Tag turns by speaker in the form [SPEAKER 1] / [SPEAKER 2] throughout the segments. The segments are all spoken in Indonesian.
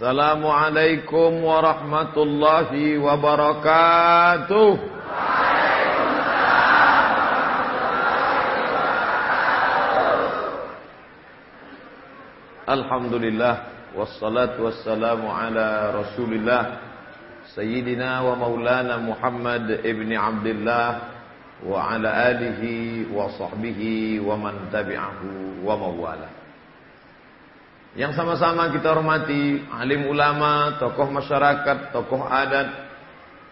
[SPEAKER 1] Assalamualaikum warahmatullahi wabarakatuh. Alhamdulillah wassalatu wassalamu ala Rasulillah Sayyidina wa Maulana Muhammad ibni Abdullah wa ala alihi wa sahbihi wa man tabi'ahu wa mawala. Yang sama-sama kita hormati alim ulama, tokoh masyarakat, tokoh adat,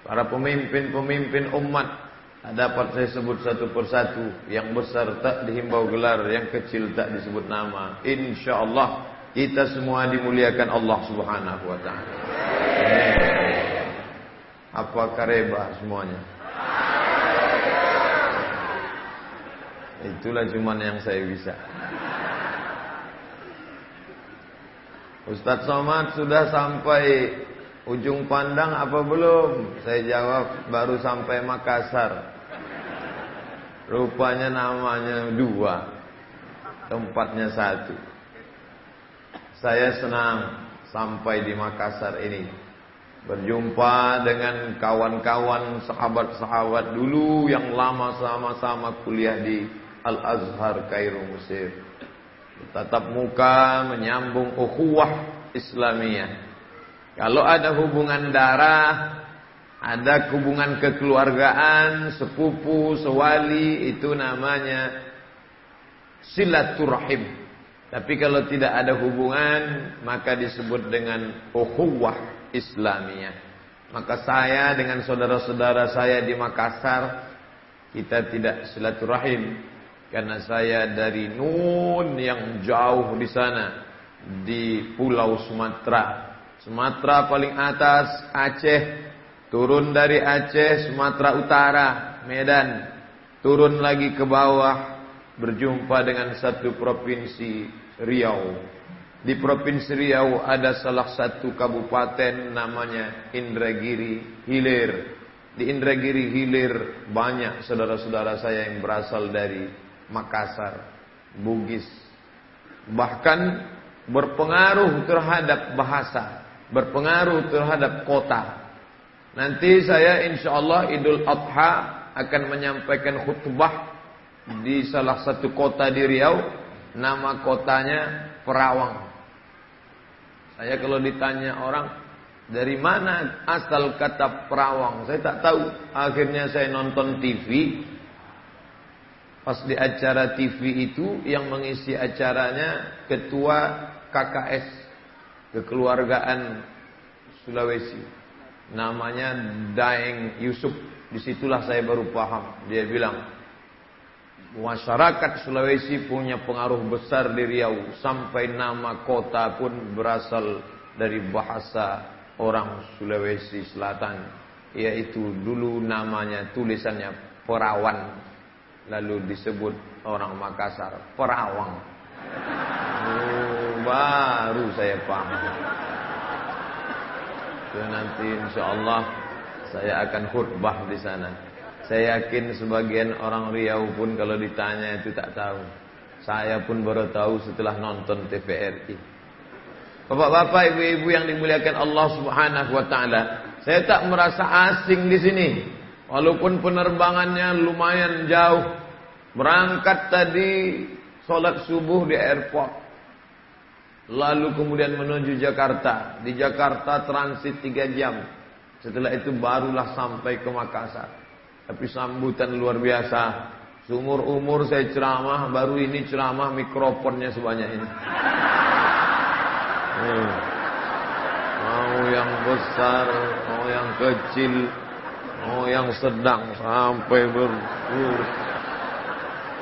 [SPEAKER 1] para pemimpin-pemimpin umat. Dapat saya sebut satu persatu. Yang besar tak dihimbau gelar, yang kecil tak disebut nama. Insya Allah kita semua dimuliakan Allah Subhanahu wa taala. Apa kareba semuanya? Itulah cuman yang saya bisa. Ustadz Somad sudah sampai ujung pandang apa belum? Saya jawab baru sampai Makassar. Rupanya namanya dua, tempatnya satu. Saya senang sampai di Makassar ini. Berjumpa dengan kawan-kawan sahabat-sahabat dulu yang lama sama-sama kuliah di Al-Azhar Kairo Mesir tatap muka menyambung ukhuwah Islamiyah. Kalau ada hubungan darah, ada hubungan kekeluargaan, sepupu, sewali, itu namanya silaturahim. Tapi kalau tidak ada hubungan, maka disebut dengan ukhuwah Islamiyah. Maka saya dengan saudara-saudara saya di Makassar, kita tidak silaturahim, karena saya dari Nun yang jauh di sana di Pulau Sumatera. Sumatera paling atas Aceh, turun dari Aceh Sumatera Utara, Medan, turun lagi ke bawah berjumpa dengan satu provinsi Riau. Di provinsi Riau ada salah satu kabupaten namanya Indragiri Hilir. Di Indragiri Hilir banyak saudara-saudara saya yang berasal dari Makassar, Bugis. Bahkan berpengaruh terhadap bahasa, berpengaruh terhadap kota. Nanti saya insya Allah Idul Adha akan menyampaikan khutbah di salah satu kota di Riau. Nama kotanya Perawang. Saya kalau ditanya orang dari mana asal kata Perawang, saya tak tahu. Akhirnya saya nonton TV, Pas di acara TV itu yang mengisi acaranya ketua KKS kekeluargaan Sulawesi. Namanya Daeng Yusuf. Di situlah saya baru paham. Dia bilang, masyarakat Sulawesi punya pengaruh besar di Riau. Sampai nama kota pun berasal dari bahasa orang Sulawesi Selatan. Yaitu dulu namanya tulisannya Perawan lalu disebut orang Makassar perawang. Oh, baru saya paham. Itu nanti insya Allah saya akan khutbah di sana. Saya yakin sebagian orang Riau pun kalau ditanya itu tak tahu. Saya pun baru tahu setelah nonton TVRI. Bapak-bapak, ibu-ibu yang dimuliakan Allah Subhanahu wa taala, saya tak merasa asing di sini. Walaupun penerbangannya lumayan jauh. Berangkat tadi sholat subuh di airport. Lalu kemudian menuju Jakarta. Di Jakarta transit 3 jam. Setelah itu barulah sampai ke Makassar. Tapi sambutan luar biasa. Sumur umur saya ceramah, baru ini ceramah mikrofonnya sebanyak ini. Hmm. Mau yang besar, mau yang kecil, Oh yang sedang sampai ber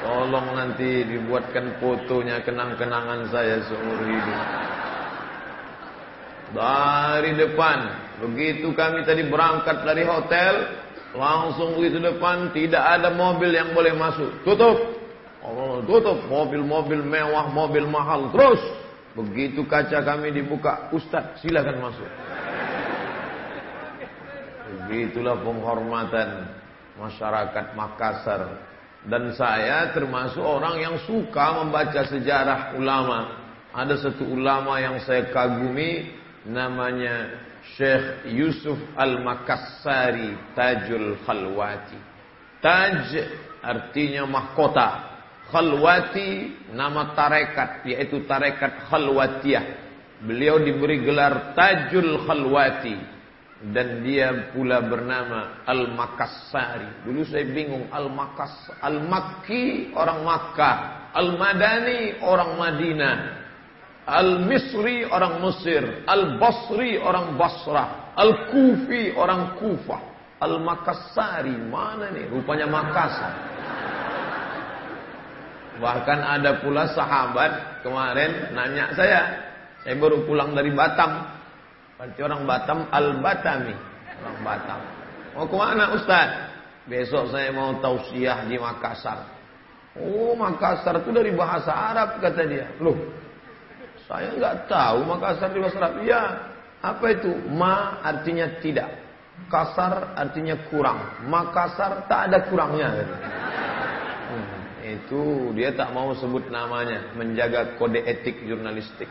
[SPEAKER 1] Tolong nanti dibuatkan fotonya kenang-kenangan saya seumur hidup. Dari depan, begitu kami tadi berangkat dari hotel, langsung begitu depan tidak ada mobil yang boleh masuk. Tutup. Oh, tutup mobil-mobil mewah, mobil mahal terus. Begitu kaca kami dibuka, Ustaz silakan masuk. Begitulah penghormatan masyarakat Makassar. Dan saya termasuk orang yang suka membaca sejarah ulama. Ada satu ulama yang saya kagumi, namanya Syekh Yusuf Al-Makassari Tajul Khalwati. Taj artinya mahkota. Khalwati nama tarekat yaitu tarekat Khalwatiyah. Beliau diberi gelar Tajul Khalwati dan dia pula bernama Al-Makassari. Dulu saya bingung Al-Makas Al-Makki orang Makkah, Al-Madani orang Madinah. Al-Misri orang Mesir, Al-Basri orang Basrah, Al-Kufi orang Kufah, Al-Makassari mana nih? Rupanya Makassar. Bahkan ada pula sahabat kemarin nanya saya, saya baru pulang dari Batam. Berarti orang Batam Al-Batami, orang Batam. Mau ke mana Ustaz? Besok saya mau tausiah di Makassar. Oh Makassar itu dari bahasa Arab kata dia. Loh saya nggak tahu Makassar di bahasa Arab. Ya, apa itu? Ma artinya tidak. Kasar artinya kurang. Makassar tak ada kurangnya. Hmm, itu dia tak mau sebut namanya, menjaga kode etik jurnalistik.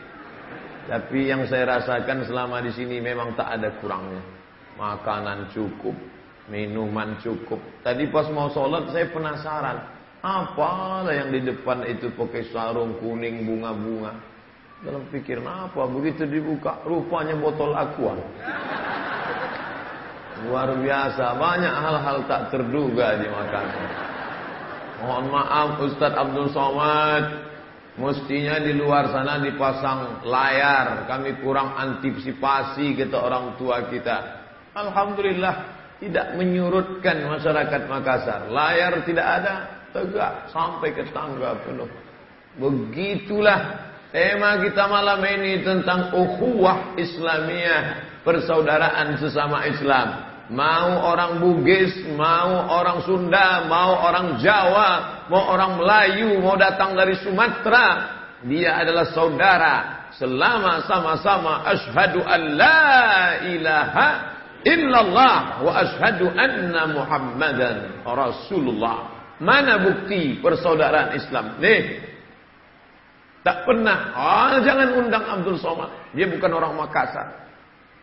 [SPEAKER 1] Tapi yang saya rasakan selama di sini memang tak ada kurangnya. Makanan cukup, minuman cukup. Tadi pas mau sholat saya penasaran. Apalah yang di depan itu pakai sarung kuning bunga-bunga. Dalam pikir apa? Begitu dibuka, rupanya botol aqua. Luar biasa, banyak hal-hal tak terduga di Makassar. Mohon maaf Ustadz Abdul Somad, mestinya di luar sana dipasang layar. Kami kurang antisipasi kita orang tua kita. Alhamdulillah tidak menyurutkan masyarakat Makassar. Layar tidak ada, tegak sampai ke tangga penuh. Begitulah Tema kita malam ini tentang ukhuwah Islamiyah, persaudaraan sesama Islam. Mau orang Bugis, mau orang Sunda, mau orang Jawa, mau orang Melayu, mau datang dari Sumatera, dia adalah saudara selama sama-sama asyhadu an la ilaha illallah wa asyhadu anna Muhammadan Rasulullah. Mana bukti persaudaraan Islam? Nih, tak pernah. Ah, jangan undang Abdul Somad. Dia bukan orang Makassar.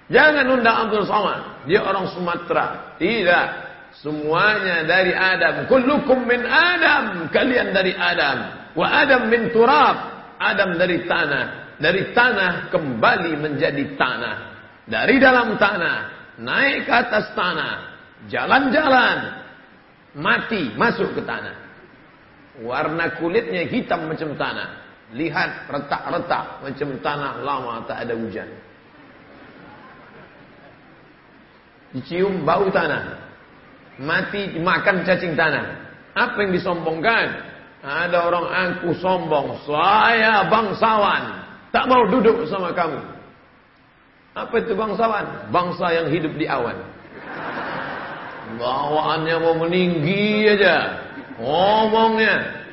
[SPEAKER 1] Jangan undang Abdul Somad. Dia orang Sumatera. Tidak. Semuanya dari Adam. Kullukum min Adam. Kalian dari Adam. Wa Adam min turab. Adam dari tanah. Dari tanah kembali menjadi tanah. Dari dalam tanah. Naik ke atas tanah. Jalan-jalan. Mati. Masuk ke tanah. Warna kulitnya hitam macam tanah. Lihat retak-retak macam tanah lama tak ada hujan. Dicium bau tanah. Mati makan cacing tanah. Apa yang disombongkan? Ada orang aku sombong. Saya bangsawan. Tak mau duduk sama kamu. Apa itu bangsawan? Bangsa yang hidup di awan. Bawaannya mau meninggi aja. Ngomongnya.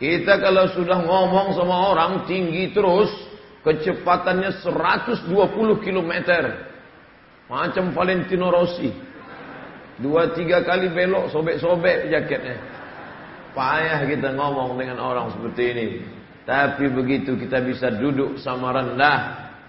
[SPEAKER 1] Kita kalau sudah ngomong sama orang tinggi terus, kecepatannya 120 km. Macam Valentino Rossi. Dua tiga kali belok, sobek-sobek jaketnya. Payah kita ngomong dengan orang seperti ini. Tapi begitu kita bisa duduk sama rendah,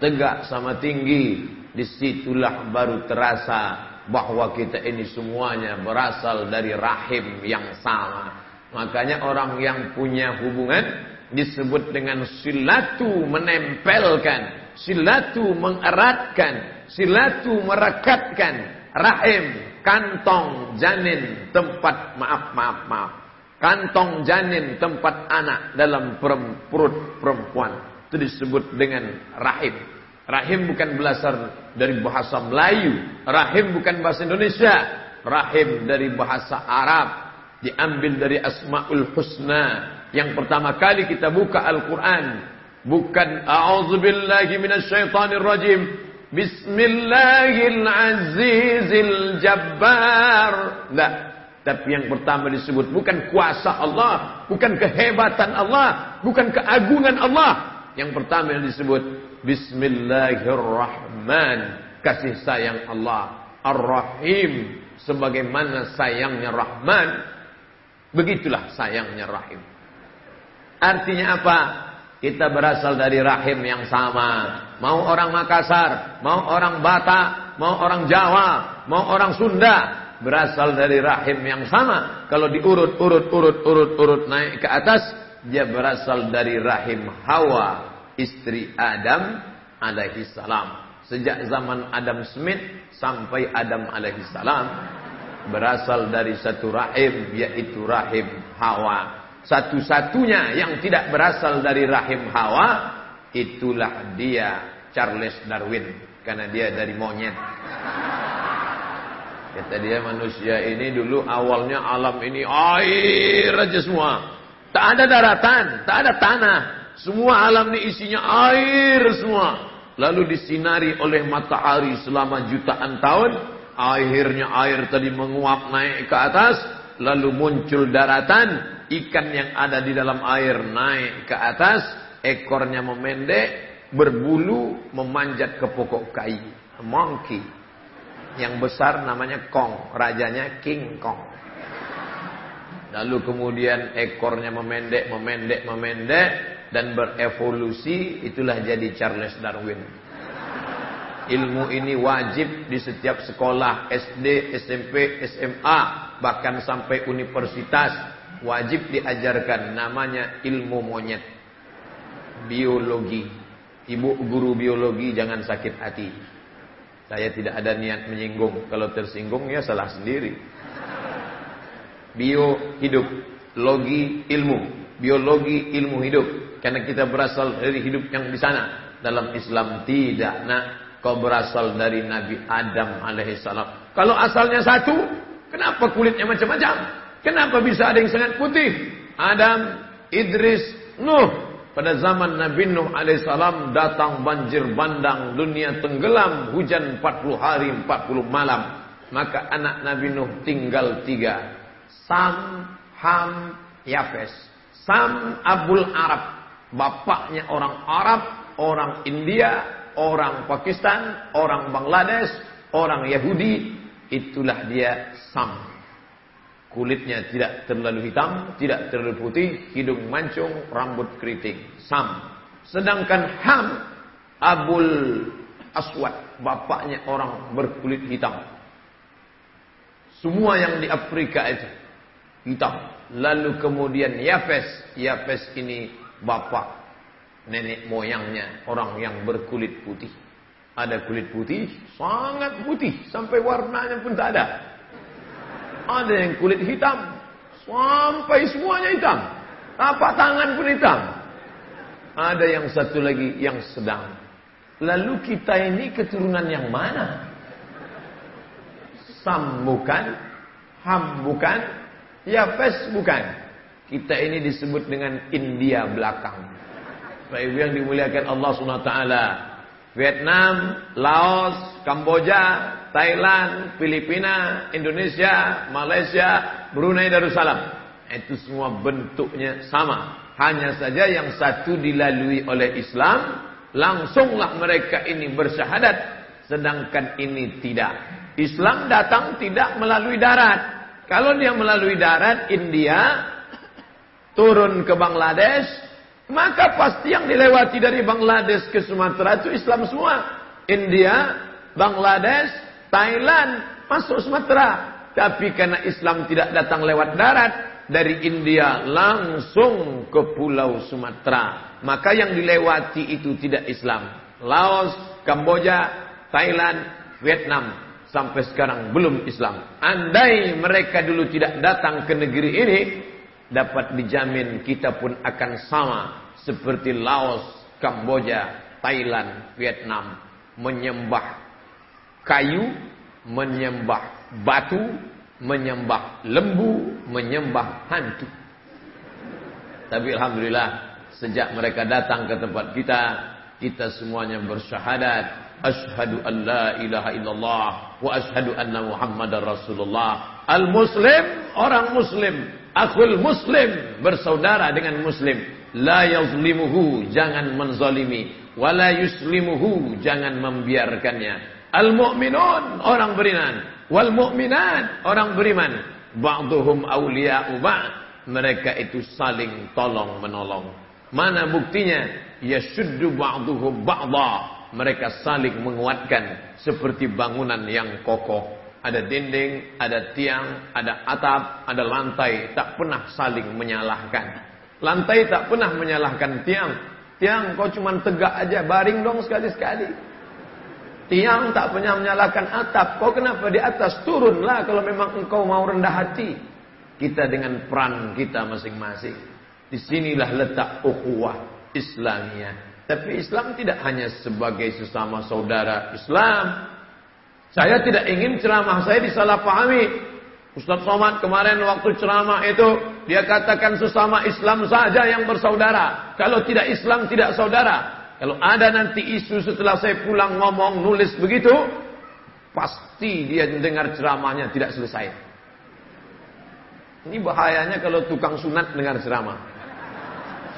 [SPEAKER 1] tegak sama tinggi, di situlah baru terasa bahwa kita ini semuanya berasal dari rahim yang sama. Makanya orang yang punya hubungan disebut dengan silatu menempelkan, silatu mengeratkan, silatu merekatkan rahim, kantong janin tempat maaf maaf maaf. Kantong janin tempat anak dalam perut perempuan itu disebut dengan rahim. Rahim bukan berasal dari bahasa Melayu, rahim bukan bahasa Indonesia, rahim dari bahasa Arab diambil dari Asmaul Husna. Yang pertama kali kita buka Al-Quran. Bukan A'udzubillahi minasyaitanir Bismillahirrahmanirrahim. Tidak. Tapi yang pertama disebut bukan kuasa Allah, bukan kehebatan Allah, bukan keagungan Allah. Yang pertama yang disebut Bismillahirrahman, kasih sayang Allah. Ar-Rahim, sebagaimana sayangnya Rahman Begitulah sayangnya rahim. Artinya apa? Kita berasal dari rahim yang sama. Mau orang Makassar, mau orang Batak, mau orang Jawa, mau orang Sunda, berasal dari rahim yang sama. Kalau diurut, urut, urut, urut, urut naik ke atas, dia berasal dari rahim Hawa, istri Adam alaihi salam. Sejak zaman Adam Smith sampai Adam alaihi salam berasal dari satu rahim yaitu rahim Hawa. Satu-satunya yang tidak berasal dari rahim Hawa itulah dia Charles Darwin karena dia dari monyet. Kata dia manusia ini dulu awalnya alam ini air aja semua. Tak ada daratan, tak ada tanah. Semua alam ini isinya air semua. Lalu disinari oleh matahari selama jutaan tahun. Akhirnya air tadi menguap naik ke atas. Lalu muncul daratan. Ikan yang ada di dalam air naik ke atas. Ekornya memendek. Berbulu memanjat ke pokok kayu. Monkey. Yang besar namanya Kong. Rajanya King Kong. Lalu kemudian ekornya memendek, memendek, memendek dan berevolusi itulah jadi Charles Darwin. Ilmu ini wajib di setiap sekolah SD, SMP, SMA, bahkan sampai universitas wajib diajarkan namanya ilmu monyet. Biologi. Ibu guru biologi jangan sakit hati. Saya tidak ada niat menyinggung. Kalau tersinggung ya salah sendiri. Bio hidup, logi ilmu, biologi ilmu hidup. Karena kita berasal dari hidup yang di sana. Dalam Islam tidak. Nah, kau berasal dari Nabi Adam alaihissalam. Kalau asalnya satu, kenapa kulitnya macam-macam? Kenapa bisa ada yang sangat putih? Adam, Idris, Nuh. Pada zaman Nabi Nuh alaihissalam datang banjir bandang, dunia tenggelam, hujan 40 hari 40 malam. Maka anak Nabi Nuh tinggal tiga. Sam, Ham, Yafes. Sam Abul Arab bapaknya orang Arab, orang India, orang Pakistan, orang Bangladesh, orang Yahudi, itulah dia Sam. Kulitnya tidak terlalu hitam, tidak terlalu putih, hidung mancung, rambut keriting. Sam. Sedangkan Ham, Abul Aswad, bapaknya orang berkulit hitam. Semua yang di Afrika itu hitam. Lalu kemudian Yafes, Yafes ini bapak, nenek moyangnya orang yang berkulit putih. Ada kulit putih, sangat putih, sampai warnanya pun tak ada. Ada yang kulit hitam, sampai semuanya hitam. Tapak tangan pun hitam. Ada yang satu lagi yang sedang. Lalu kita ini keturunan yang mana? Sam bukan, Ham bukan, Yafes bukan. Kita ini disebut dengan India belakang. Ibu yang dimuliakan Allah SWT. Vietnam, Laos, Kamboja, Thailand, Filipina, Indonesia, Malaysia, Brunei Darussalam. Itu semua bentuknya sama. Hanya saja yang satu dilalui oleh Islam, langsunglah mereka ini bersyahadat. Sedangkan ini tidak. Islam datang tidak melalui darat. Kalau dia melalui darat, India, turun ke Bangladesh, maka pasti yang dilewati dari Bangladesh ke Sumatera itu Islam semua. India, Bangladesh, Thailand, masuk Sumatera. Tapi karena Islam tidak datang lewat darat, dari India langsung ke pulau Sumatera. Maka yang dilewati itu tidak Islam. Laos, Kamboja, Thailand, Vietnam. Sampai sekarang belum Islam. Andai mereka dulu tidak datang ke negeri ini, dapat dijamin kita pun akan sama seperti Laos, Kamboja, Thailand, Vietnam menyembah kayu, menyembah batu, menyembah lembu, menyembah hantu. Tapi alhamdulillah sejak mereka datang ke tempat kita, kita semuanya bersyahadat Ashhadu an la ilaha illallah wa ashhadu anna Muhammadar Rasulullah. Al-Muslim, orang Muslim Akul muslim bersaudara dengan muslim. La yazlimuhu jangan menzalimi. Wala yuslimuhu jangan membiarkannya. Al mu'minun orang beriman. Wal mu'minat orang beriman. Ba'duhum awliya'u ba'd. Mereka itu saling tolong menolong. Mana buktinya? Yashuddu ba'duhum ba'da. Mereka saling menguatkan seperti bangunan yang kokoh. Ada dinding, ada tiang, ada atap, ada lantai. Tak pernah saling menyalahkan. Lantai tak pernah menyalahkan tiang. Tiang kau cuma tegak aja, baring dong sekali-sekali. Tiang tak pernah menyalahkan atap. Kau kenapa di atas? Turunlah kalau memang engkau mau rendah hati. Kita dengan peran kita masing-masing. Di sinilah letak ukhuwah Islamiyah. Tapi Islam tidak hanya sebagai sesama saudara Islam. Saya tidak ingin ceramah saya disalahpahami. Ustaz Somad kemarin waktu ceramah itu dia katakan sesama Islam saja yang bersaudara. Kalau tidak Islam tidak saudara. Kalau ada nanti isu setelah saya pulang ngomong nulis begitu, pasti dia dengar ceramahnya tidak selesai. Ini bahayanya kalau tukang sunat dengar ceramah.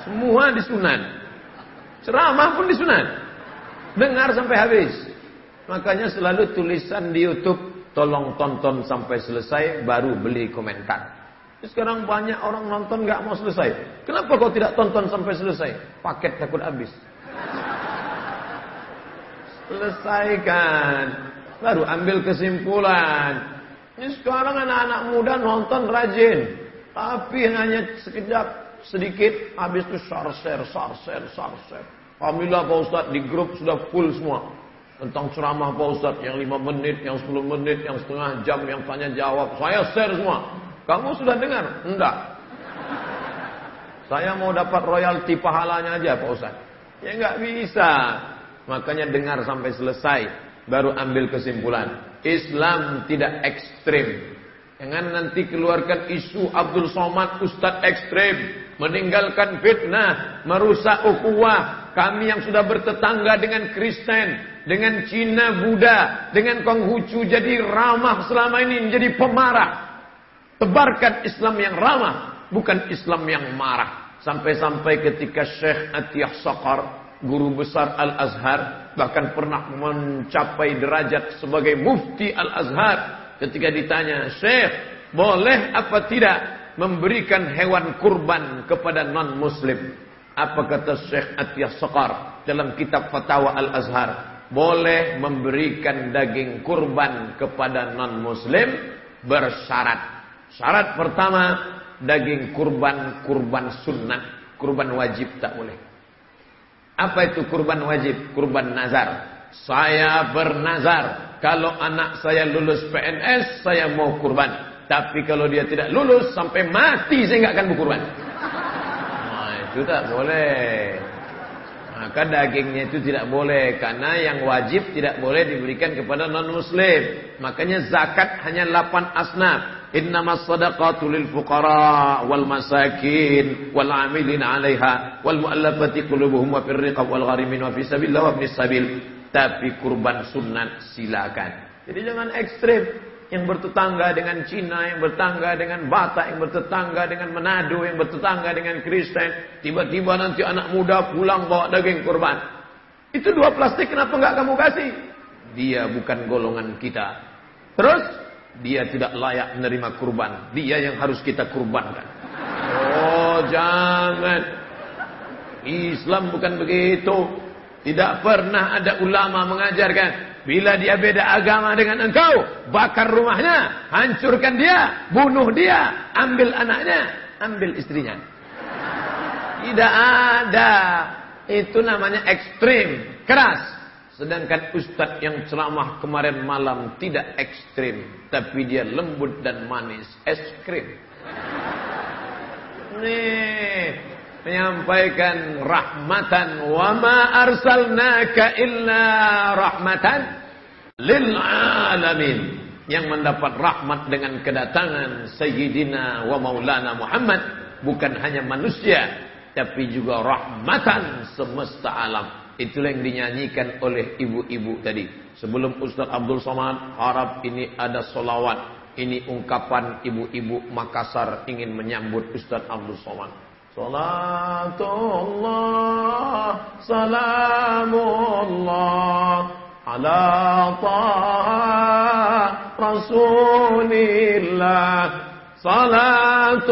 [SPEAKER 1] Semua disunat. Ceramah pun disunat. Dengar sampai habis. Makanya selalu tulisan di YouTube Tolong tonton sampai selesai baru beli komentar. Sekarang banyak orang nonton nggak mau selesai. Kenapa kau tidak tonton sampai selesai? Paket takut habis. Selesaikan. Baru ambil kesimpulan. Ini sekarang anak-anak muda nonton rajin. Tapi hanya sekejap sedikit habis itu share-share, share-share, share-share. Alhamdulillah Pak Ustaz di grup sudah full semua tentang ceramah Pak Ustaz yang 5 menit, yang 10 menit, yang setengah jam, yang tanya jawab. Saya share semua. Kamu sudah dengar? Enggak. Saya mau dapat royalti pahalanya aja Pak Ustaz. Ya enggak bisa. Makanya dengar sampai selesai. Baru ambil kesimpulan. Islam tidak ekstrim. Jangan nanti keluarkan isu Abdul Somad Ustadz ekstrim. Meninggalkan fitnah. Merusak ukhuwah. Kami yang sudah bertetangga dengan Kristen dengan Cina Buddha, dengan Konghucu jadi ramah selama ini menjadi pemarah. Tebarkan Islam yang ramah, bukan Islam yang marah. Sampai-sampai ketika Syekh Atiyah Saqar, guru besar Al-Azhar, bahkan pernah mencapai derajat sebagai mufti Al-Azhar. Ketika ditanya, Syekh, boleh apa tidak memberikan hewan kurban kepada non-muslim? Apa kata Syekh Atiyah Saqar dalam kitab Fatwa Al-Azhar? boleh memberikan daging kurban kepada non-muslim bersyarat. Syarat pertama, daging kurban kurban sunnah, kurban wajib tak boleh. Apa itu kurban wajib? Kurban nazar. Saya bernazar, kalau anak saya lulus PNS, saya mau kurban. Tapi kalau dia tidak lulus sampai mati saya nggak akan berkurban. Tak boleh. Maka dagingnya itu tidak boleh karena yang wajib tidak boleh diberikan kepada non muslim. Makanya zakat hanya 8 asnaf. Innamas sadaqatu lil fuqara wal masakin wal amilin 'alaiha wal mu'allafati qulubuhum wa fir wal gharimin wa fi sabilillah wa sabil. Tapi kurban sunat silakan. Jadi jangan ekstrem yang bertetangga dengan Cina, yang bertetangga dengan Batak, yang bertetangga dengan Manado, yang bertetangga dengan Kristen. Tiba-tiba nanti anak muda pulang bawa daging kurban. Itu dua plastik kenapa nggak kamu kasih? Dia bukan golongan kita. Terus dia tidak layak menerima kurban. Dia yang harus kita kurbankan. Oh jangan. Islam bukan begitu. Tidak pernah ada ulama mengajarkan Bila dia beda agama dengan engkau, bakar rumahnya, hancurkan dia, bunuh dia, ambil anaknya, ambil istrinya. Tidak ada. Itu namanya ekstrim, keras. Sedangkan ustadz yang ceramah kemarin malam tidak ekstrim, tapi dia lembut dan manis, es krim. Nih, menyampaikan rahmatan wa ma arsalnaka illa rahmatan lil alamin. Yang mendapat rahmat dengan kedatangan Sayyidina wa Maulana Muhammad bukan hanya manusia tapi juga rahmatan semesta alam. Itulah yang dinyanyikan oleh ibu-ibu tadi. Sebelum Ustaz Abdul Somad harap ini ada solawat. Ini ungkapan ibu-ibu Makassar ingin menyambut Ustaz Abdul Somad Salatullah, salamullah ala taha Rasulillah. Salatullah,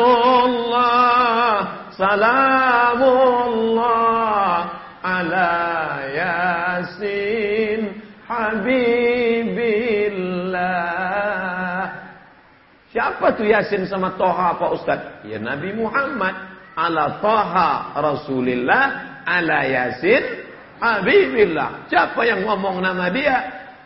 [SPEAKER 1] salamullah ala Yasin Habibillah. Siapa tu Yasin sama Toha Pak Ustaz? Ya Nabi Muhammad. Ala Toha Rasulillah. Ala Yasin Habibillah. Siapa yang ngomong nama dia?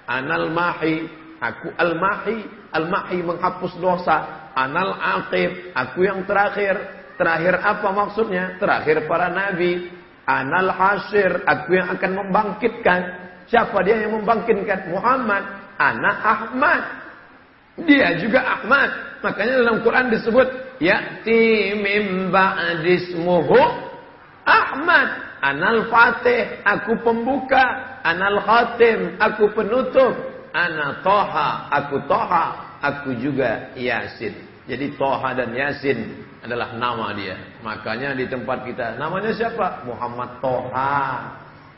[SPEAKER 1] Anal Mahi. Aku Al-Mahi. Al-Mahi menghapus dosa. Anal Aqib. Aku yang terakhir. Terakhir apa maksudnya? Terakhir para nabi. Anal Hasir. Aku yang akan membangkitkan. Siapa dia yang membangkitkan? Muhammad. Anak Ahmad. Dia juga Ahmad. Makanya dalam Quran disebut ya'ti mim ba'dismuhu Ahmad. Anal Fatih, aku pembuka. Anal Khatim, aku penutup. Ana Toha, aku Toha. Aku juga Yasin. Jadi Toha dan Yasin adalah nama dia. Makanya di tempat kita, namanya siapa? Muhammad Toha.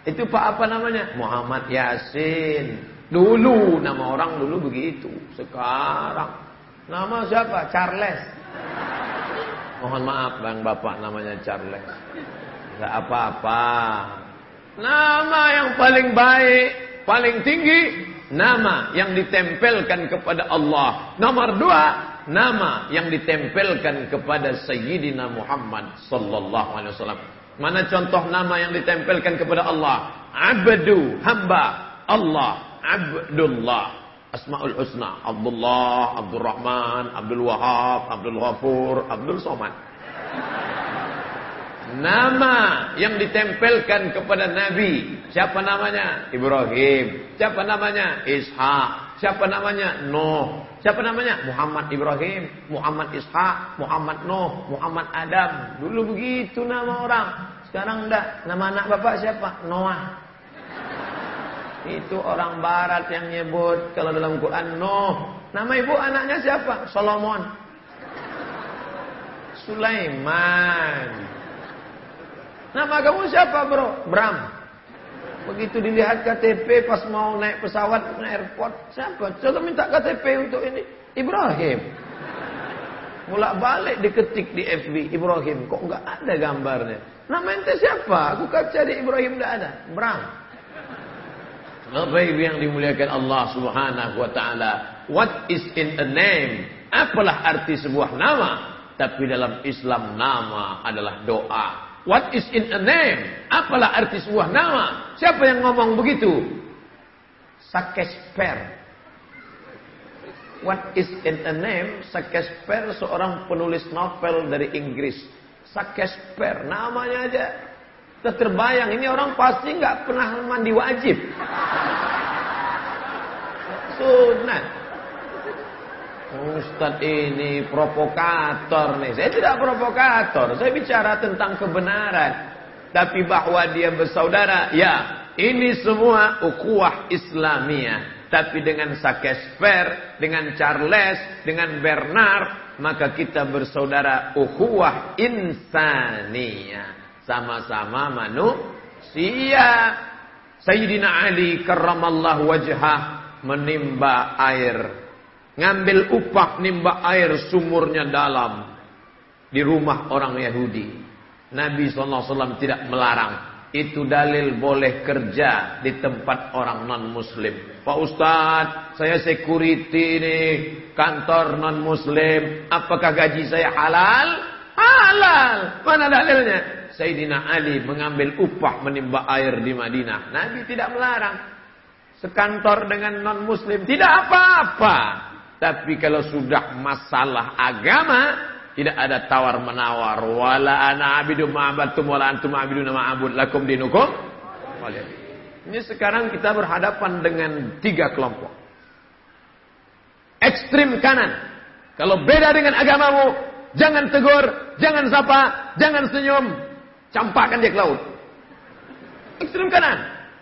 [SPEAKER 1] Itu Pak apa namanya? Muhammad Yasin. Dulu nama orang dulu begitu. Sekarang nama siapa? Charles. Mohon maaf bang bapak namanya Charles. Gak apa-apa. Nama yang paling baik, paling tinggi, nama yang ditempelkan kepada Allah. Nomor dua, nama yang ditempelkan kepada Sayyidina Muhammad sallallahu alaihi wasallam. Mana contoh nama yang ditempelkan kepada Allah? Abdu, hamba Allah. Abdullah. Asmaul Husna. Abdullah, Abdul Rahman, Abdul Wahab, Abdul Ghafur, Abdul Somad. Nama yang ditempelkan kepada Nabi. Siapa namanya? Ibrahim. Siapa namanya? Ishak. Siapa namanya? Nuh. Siapa namanya? Muhammad Ibrahim, Muhammad Ishak, Muhammad Nuh, Muhammad Adam. Dulu begitu nama orang. Sekarang enggak. Nama anak bapak siapa? Noah. Itu orang barat yang nyebut kalau dalam Quran Nuh. Nama ibu anaknya siapa? Solomon. Sulaiman. Nama kamu siapa bro? Bram. Begitu dilihat KTP pas mau naik pesawat ke airport. Siapa? Coba minta KTP untuk ini. Ibrahim. Mulak balik diketik di FB Ibrahim. Kok nggak ada gambarnya? Nama ente siapa? Aku kaca di Ibrahim tidak ada. Bram. Ibu yang dimuliakan Allah Subhanahu wa taala, what is in a name? Apalah arti sebuah nama? Tapi dalam Islam nama adalah doa. What is in a name? Apalah arti sebuah nama? Siapa yang ngomong begitu? Sakesper. What is in a name? Sakesper seorang penulis novel dari Inggris. Sakesper, namanya aja kita terbayang ini orang pasti nggak pernah mandi wajib. Sunat. Ustadz ini provokator nih. Saya tidak provokator. Saya bicara tentang kebenaran. Tapi bahwa dia bersaudara, ya ini semua ukuah Islamiyah. Tapi dengan Sakesper, dengan Charles, dengan Bernard, maka kita bersaudara ukhuwah insaniyah sama-sama manusia. Sayyidina Ali karramallahu wajhah menimba air. Ngambil upah nimba air sumurnya dalam. Di rumah orang Yahudi. Nabi SAW tidak melarang. Itu dalil boleh kerja di tempat orang non-muslim. Pak Ustadz, saya security ini kantor non-muslim. Apakah gaji saya halal? Halal. Mana dalilnya? Sayyidina Ali mengambil upah menimba air di Madinah. Nabi tidak melarang. Sekantor dengan non-muslim. Tidak apa-apa. Tapi kalau sudah masalah agama. Tidak ada tawar-menawar. Wala ana abidu ma'abatum wala antum abidu ma'abud lakum dinukum. Ini sekarang kita berhadapan dengan tiga kelompok. Ekstrim kanan. Kalau beda dengan agamamu, jangan tegur, jangan sapa, jangan senyum, Campakkan dia ke laut. Ekstrim kanan.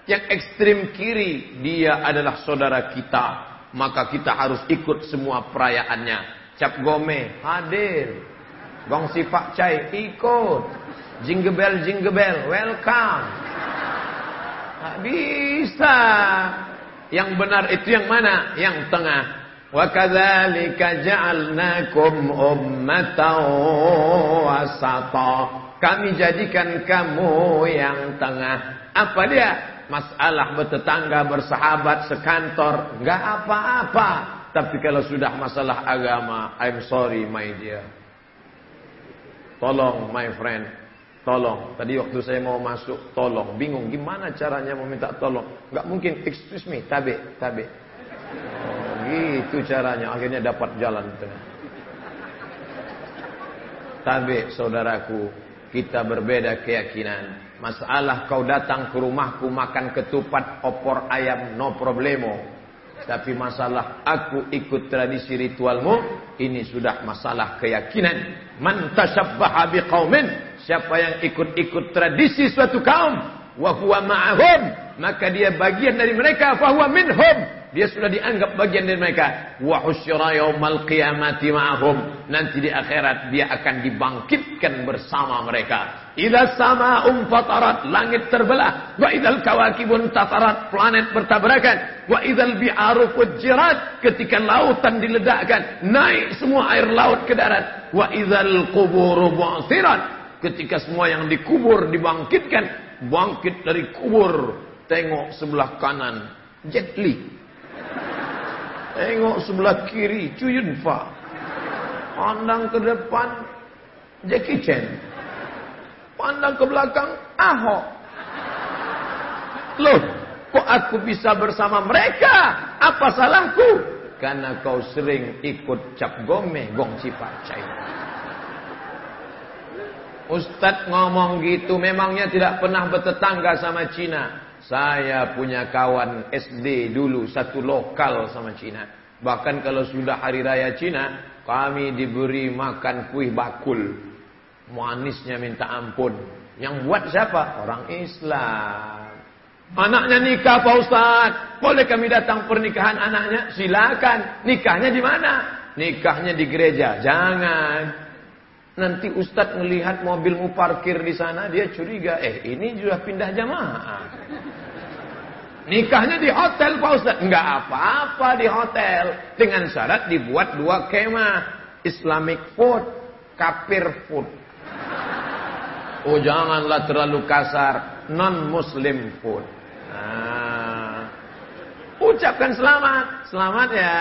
[SPEAKER 1] Yang ekstrim kiri, dia adalah saudara kita. Maka kita harus ikut semua perayaannya. Cap gome, hadir. Gong Pak Cai, ikut. Jingle bell, jingle bell, welcome. Tak bisa. Yang benar itu yang mana? Yang tengah. Wa kadzalika ja'alnakum ummatan wasata. Kami jadikan kamu yang tengah. Apa dia? Masalah bertetangga, bersahabat, sekantor, nggak apa-apa. Tapi kalau sudah masalah agama, I'm sorry my dear. Tolong my friend, tolong. Tadi waktu saya mau masuk, tolong. Bingung gimana caranya meminta tolong. Nggak mungkin, excuse me, tabe, tabe. Oh, gitu caranya. Akhirnya dapat jalan. Tabe, saudaraku, kita berbeda keyakinan. Masalah kau datang ke rumahku makan ketupat opor ayam no problemo. Tapi masalah aku ikut tradisi ritualmu ini sudah masalah keyakinan. Man tashabbaha biqaumin siapa yang ikut-ikut tradisi suatu kaum wa huwa ma'ahum maka dia bagian dari mereka fa huwa minhum dia sudah dianggap bagian dari mereka. Wa husyira yaumal qiyamati ma'ahum. Nanti di akhirat dia akan dibangkitkan bersama mereka. Idza sama'um fatarat, langit terbelah. Wa idzal kawakibun tatarat, planet bertabrakan. Wa idzal bi'aru fujirat, ketika lautan diledakkan, naik semua air laut ke darat. Wa idzal quburu bu'thirat, ketika semua yang dikubur dibangkitkan, bangkit dari kubur, tengok sebelah kanan, jet li Tengok sebelah kiri, Cuyun Fa. Pandang ke depan, Jackie Chan. Pandang ke belakang, Ahok. Loh, kok aku bisa bersama mereka? Apa salahku? Karena kau sering ikut cap gome, gong cipacai. Ustadz ngomong gitu, memangnya tidak pernah bertetangga sama Cina. Saya punya kawan SD dulu satu lokal sama Cina. Bahkan kalau sudah hari raya Cina, kami diberi makan kuih bakul. Manisnya minta ampun. Yang buat siapa? Orang Islam. Anaknya nikah Pak Ustaz. Boleh kami datang pernikahan anaknya? Silakan. Nikahnya di mana? Nikahnya di gereja. Jangan. Nanti Ustadz melihat mobilmu parkir di sana, dia curiga. Eh, ini sudah pindah jamaah. Nikahnya di hotel Pak Ustaz. Enggak apa-apa di hotel. Dengan syarat dibuat dua kemah. Islamic food, kafir food. Oh janganlah terlalu kasar. Non-muslim food. Nah. Ucapkan selamat. Selamat ya.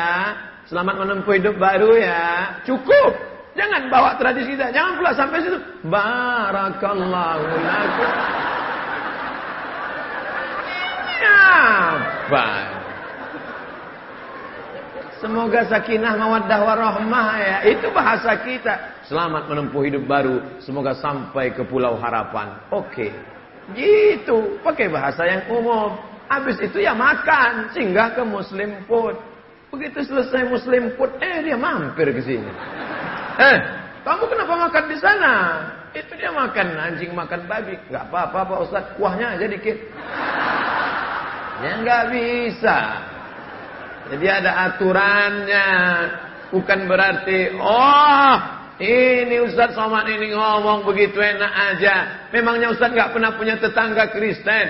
[SPEAKER 1] Selamat menempuh hidup baru ya. Cukup. Jangan bawa tradisi kita. Jangan pula sampai situ. Barakallahu lakum. Apa? Semoga sakinah mawaddah warahmah ya. Itu bahasa kita. Selamat menempuh hidup baru. Semoga sampai ke pulau harapan. Oke. Gitu. Pakai bahasa yang umum. Habis itu ya makan. Singgah ke muslim food. Begitu selesai muslim food. Eh dia mampir ke sini. Eh. Kamu kenapa makan di sana? Itu dia makan anjing makan babi. Gak apa-apa Pak Ustaz. Kuahnya aja dikit. Ya nggak bisa. Jadi ada aturannya. Bukan berarti, oh ini Ustaz Somad ini ngomong begitu enak aja. Memangnya Ustaz nggak pernah punya tetangga Kristen?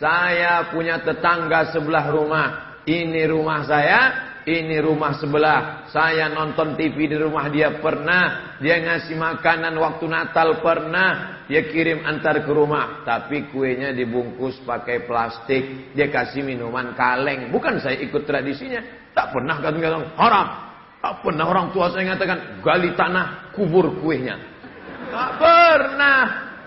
[SPEAKER 1] Saya punya tetangga sebelah rumah. Ini rumah saya, ini rumah sebelah. Saya nonton TV di rumah dia pernah. Dia ngasih makanan waktu Natal pernah. Dia kirim antar ke rumah. Tapi kuenya dibungkus pakai plastik. Dia kasih minuman kaleng. Bukan saya ikut tradisinya. Tak pernah kata-kata haram. Tak pernah orang tua saya mengatakan gali tanah kubur kuenya. Tak pernah.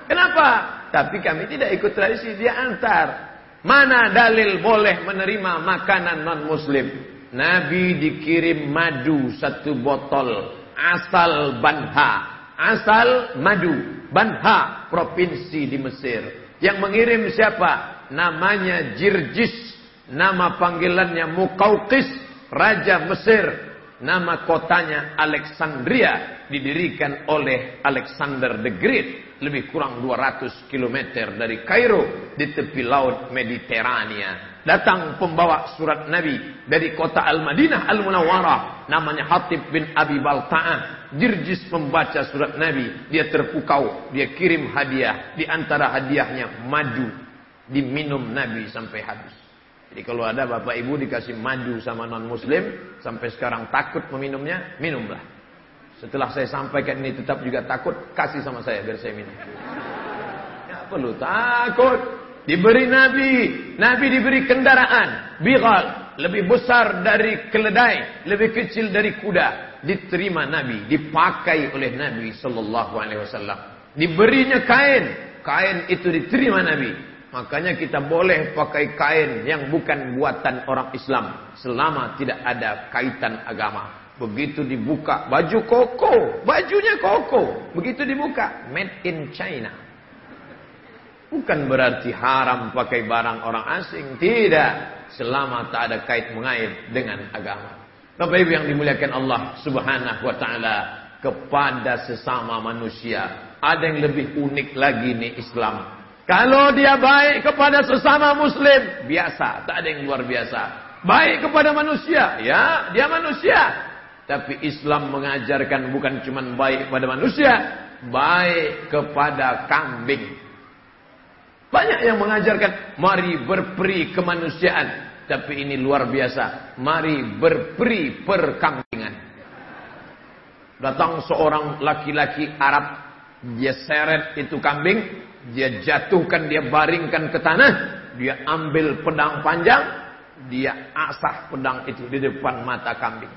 [SPEAKER 1] Kenapa? Tapi kami tidak ikut tradisi. Dia antar. Mana dalil boleh menerima makanan non muslim? Nabi dikirim madu satu botol asal Banha. Asal madu Banha provinsi di Mesir. Yang mengirim siapa? Namanya Jirjis. Nama panggilannya Mukaukis. Raja Mesir. Nama kotanya Alexandria. Didirikan oleh Alexander the Great. Lebih kurang 200 km dari Kairo. Di tepi laut Mediterania. Datang pembawa surat Nabi dari kota Al-Madinah Al-Munawwarah. Namanya Hatib bin Abi Balta'ah. Jirjis membaca surat Nabi. Dia terpukau. Dia kirim hadiah. Di antara hadiahnya madu. Diminum Nabi sampai habis. Jadi kalau ada bapak ibu dikasih madu sama non muslim. Sampai sekarang takut meminumnya. Minumlah. Setelah saya sampaikan ini tetap juga takut. Kasih sama saya biar saya minum. Ya perlu takut. Diberi Nabi. Nabi diberi kendaraan. Bighal. Lebih besar dari keledai. Lebih kecil dari kuda. Diterima Nabi. Dipakai oleh Nabi Sallallahu Alaihi Wasallam. Diberinya kain. Kain itu diterima Nabi. Makanya kita boleh pakai kain yang bukan buatan orang Islam. Selama tidak ada kaitan agama. Begitu dibuka baju koko, bajunya koko. Begitu dibuka, made in China. Bukan berarti haram pakai barang orang asing, tidak. Selama tak ada kait mengait dengan agama. Bapak Ibu yang dimuliakan Allah Subhanahu wa taala kepada sesama manusia. Ada yang lebih unik lagi nih Islam. Kalau dia baik kepada sesama muslim, biasa, tak ada yang luar biasa. Baik kepada manusia, ya, dia manusia. Tapi Islam mengajarkan bukan cuma baik kepada manusia, baik kepada kambing. Banyak yang mengajarkan mari berperi kemanusiaan, tapi ini luar biasa. Mari berperi perkambingan. Datang seorang laki-laki Arab, dia seret itu kambing, dia jatuhkan, dia baringkan ke tanah, dia ambil pedang panjang, dia asah pedang itu di depan mata kambing.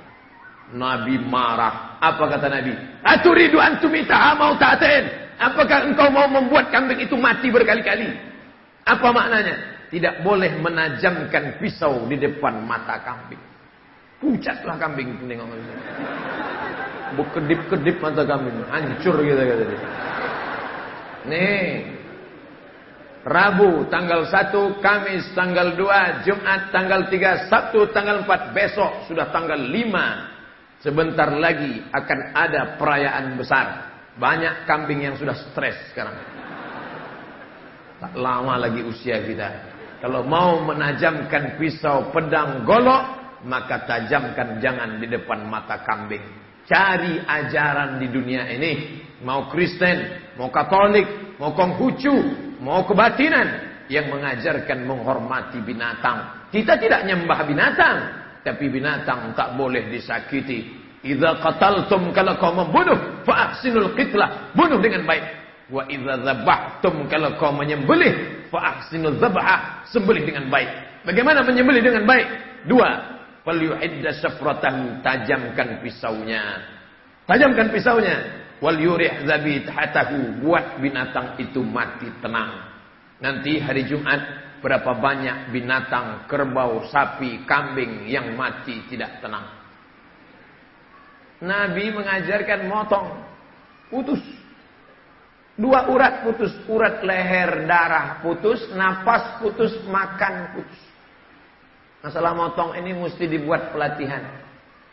[SPEAKER 1] Nabi marah. Apa kata Nabi? Aturidu antumitaha mau ta'atain. Apakah engkau mau membuat kambing itu mati berkali-kali? Apa maknanya? Tidak boleh menajamkan pisau di depan mata kambing. Pucatlah kambing itu tengok. Berkedip-kedip mata kambing. Hancur gitu kata dia. Nih. Rabu tanggal 1, Kamis tanggal 2, Jumat tanggal 3, Sabtu tanggal 4, besok sudah tanggal 5 Sebentar lagi akan ada perayaan besar. Banyak kambing yang sudah stres sekarang. Tak lama lagi usia kita. Kalau mau menajamkan pisau pedang golok, maka tajamkan jangan di depan mata kambing. Cari ajaran di dunia ini. Mau Kristen, mau Katolik, mau Konghucu, mau kebatinan. Yang mengajarkan menghormati binatang. Kita tidak nyembah binatang. Tapi binatang tak boleh disakiti. Idza qataltum kalau kau membunuh, fa ahsinul qitlah, bunuh dengan baik. Wa idza dzabhtum kalau kau menyembelih, fa ahsinul dzabha, sembelih dengan baik. Bagaimana menyembelih dengan baik? Dua, falyuhidda syafratahu, tajamkan pisaunya. Tajamkan pisaunya. Wal yurih zabithatahu, buat binatang itu mati tenang. Nanti hari Jumat Berapa banyak binatang, kerbau, sapi, kambing yang mati tidak tenang. Nabi mengajarkan motong, putus. Dua urat putus, urat leher, darah putus, nafas putus, makan putus. Masalah motong ini mesti dibuat pelatihan.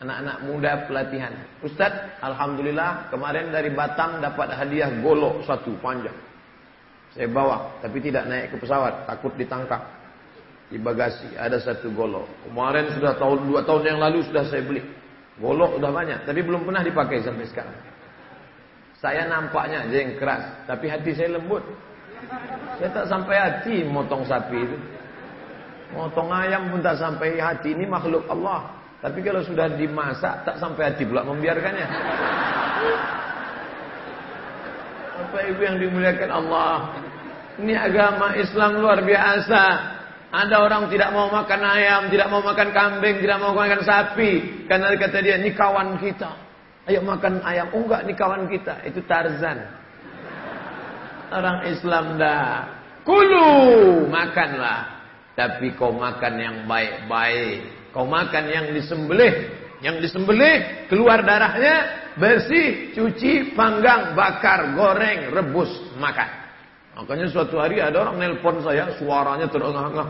[SPEAKER 1] Anak-anak muda pelatihan. Ustadz, Alhamdulillah kemarin dari Batam dapat hadiah golok satu panjang. Saya bawa, tapi tidak naik ke pesawat, takut ditangkap. Di bagasi ada satu golok. Kemarin sudah tahun dua tahun yang lalu sudah saya beli. Golok sudah banyak, tapi belum pernah dipakai sampai sekarang. Saya nampaknya aja yang keras, tapi hati saya lembut. Saya tak sampai hati motong sapi itu. Motong ayam pun tak sampai hati, ini makhluk Allah. Tapi kalau sudah dimasak, tak sampai hati pula membiarkannya. Bapak Ibu yang dimuliakan Allah. Ini agama Islam luar biasa. Ada orang tidak mau makan ayam, tidak mau makan kambing, tidak mau makan sapi. Karena kata dia, ini kawan kita. Ayo makan ayam. Oh enggak, ini kawan kita. Itu Tarzan. Orang Islam dah. Kulu, makanlah. Tapi kau makan yang baik-baik. Kau makan yang disembelih. Yang disembelih, keluar darahnya, bersih, cuci, panggang, bakar, goreng, rebus, makan. Makanya suatu hari ada orang nelpon saya, suaranya terengah-engah.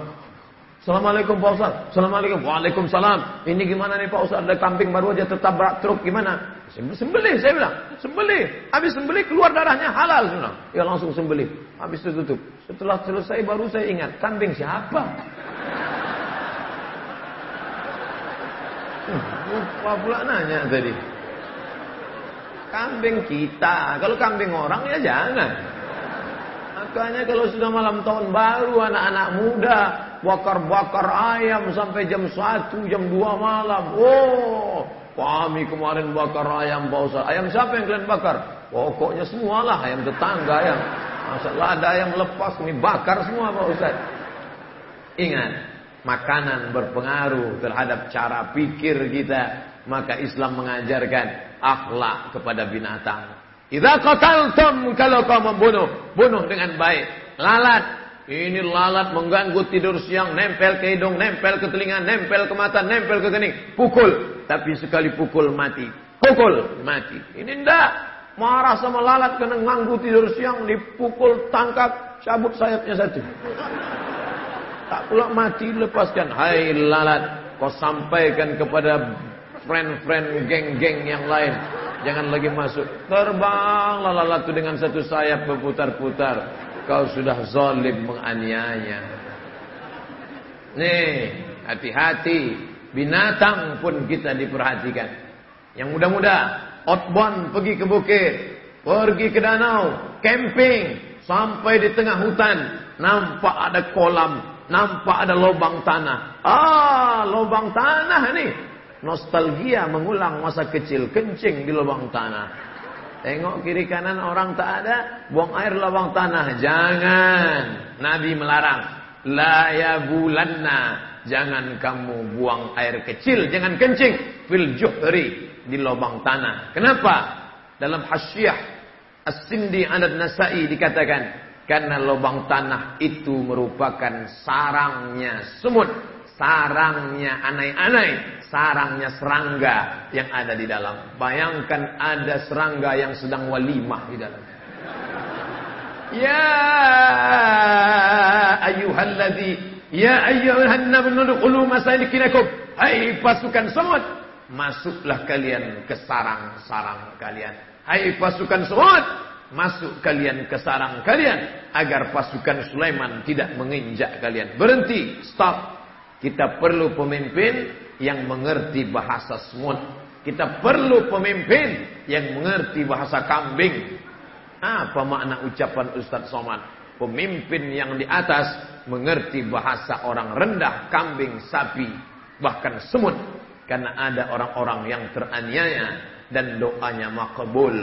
[SPEAKER 1] Assalamualaikum Pak Ustaz. Assalamualaikum. Waalaikumsalam. Ini gimana nih Pak Ustaz? Ada kambing baru aja tertabrak truk gimana? Sembelih saya bilang. Sembelih. Habis sembelih keluar darahnya halal semua. Ya langsung sembelih. Habis itu tutup. Setelah selesai baru saya ingat. Kambing siapa? Hmm, lupa pula nanya tadi. Kambing kita. Kalau kambing orang ya jangan. Makanya kalau sudah malam tahun baru anak-anak muda bakar-bakar ayam sampai jam 1, jam 2 malam. Oh, kami kemarin bakar ayam Pak Ayam siapa yang kalian bakar? Pokoknya semualah ayam tetangga ayam. Masalah ada yang lepas ini bakar semua Pak Ustaz. Ingat, makanan berpengaruh terhadap cara pikir kita. Maka Islam mengajarkan akhlak kepada binatang. Idza qataltum kalau kau membunuh, bunuh dengan baik. Lalat, ini lalat mengganggu tidur siang, nempel ke hidung, nempel ke telinga, nempel ke mata, nempel ke kening. Pukul, tapi sekali pukul mati. Pukul, mati. Ini ndak marah sama lalat kena ganggu tidur siang, dipukul, tangkap, cabut sayapnya satu. Tak pula mati lepaskan. Hai lalat, kau sampaikan kepada friend-friend geng-geng yang lain. Jangan lagi masuk. Terbanglah lalat itu dengan satu sayap berputar-putar. Kau sudah zalim menganiaya. Nih, hati-hati. Binatang pun kita diperhatikan. Yang muda-muda, outbound pergi ke bukit, pergi ke danau, camping, sampai di tengah hutan, nampak ada kolam, nampak ada lubang tanah. Ah, lubang tanah nih. Nostalgia mengulang masa kecil kencing di lubang tanah. Tengok kiri kanan orang tak ada, buang air lubang tanah. Jangan. Nabi melarang. La ya bulanna. Jangan kamu buang air kecil, jangan kencing fil juhri di lubang tanah. Kenapa? Dalam hasyiah As-Sindi Anad Nasai dikatakan karena lubang tanah itu merupakan sarangnya semut, sarangnya anai-anai, sarangnya serangga yang ada di dalam. Bayangkan ada serangga yang sedang walimah di dalam. Ya ayyuhalladzi ya ayyuhan nabiyyu dkhulu masalikinakum. Hai pasukan semut, masuklah kalian ke sarang-sarang kalian. Hai pasukan semut, masuk kalian ke sarang kalian agar pasukan Sulaiman tidak menginjak kalian. Berhenti, stop. Kita perlu pemimpin yang mengerti bahasa semut. Kita perlu pemimpin yang mengerti bahasa kambing. Apa makna ucapan Ustaz Somad? Pemimpin yang di atas mengerti bahasa orang rendah, kambing, sapi, bahkan semut. Karena ada orang-orang yang teraniaya dan doanya makbul.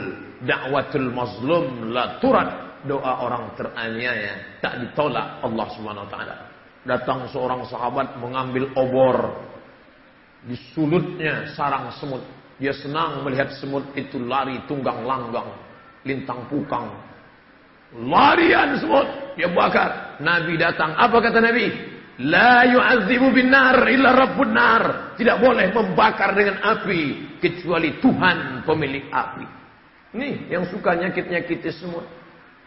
[SPEAKER 1] Da'watul mazlum la turad. Doa orang teraniaya tak ditolak Allah Subhanahu wa taala. Datang seorang sahabat mengambil obor di sulutnya sarang semut. Dia senang melihat semut itu lari tunggang langgang, lintang pukang. Larian semut, dia bakar. Nabi datang, apa kata Nabi? La yu'adzibu bin nar illa rabbun nar. Tidak boleh membakar dengan api kecuali Tuhan pemilik api. Nih yang suka nyakit-nyakiti semut.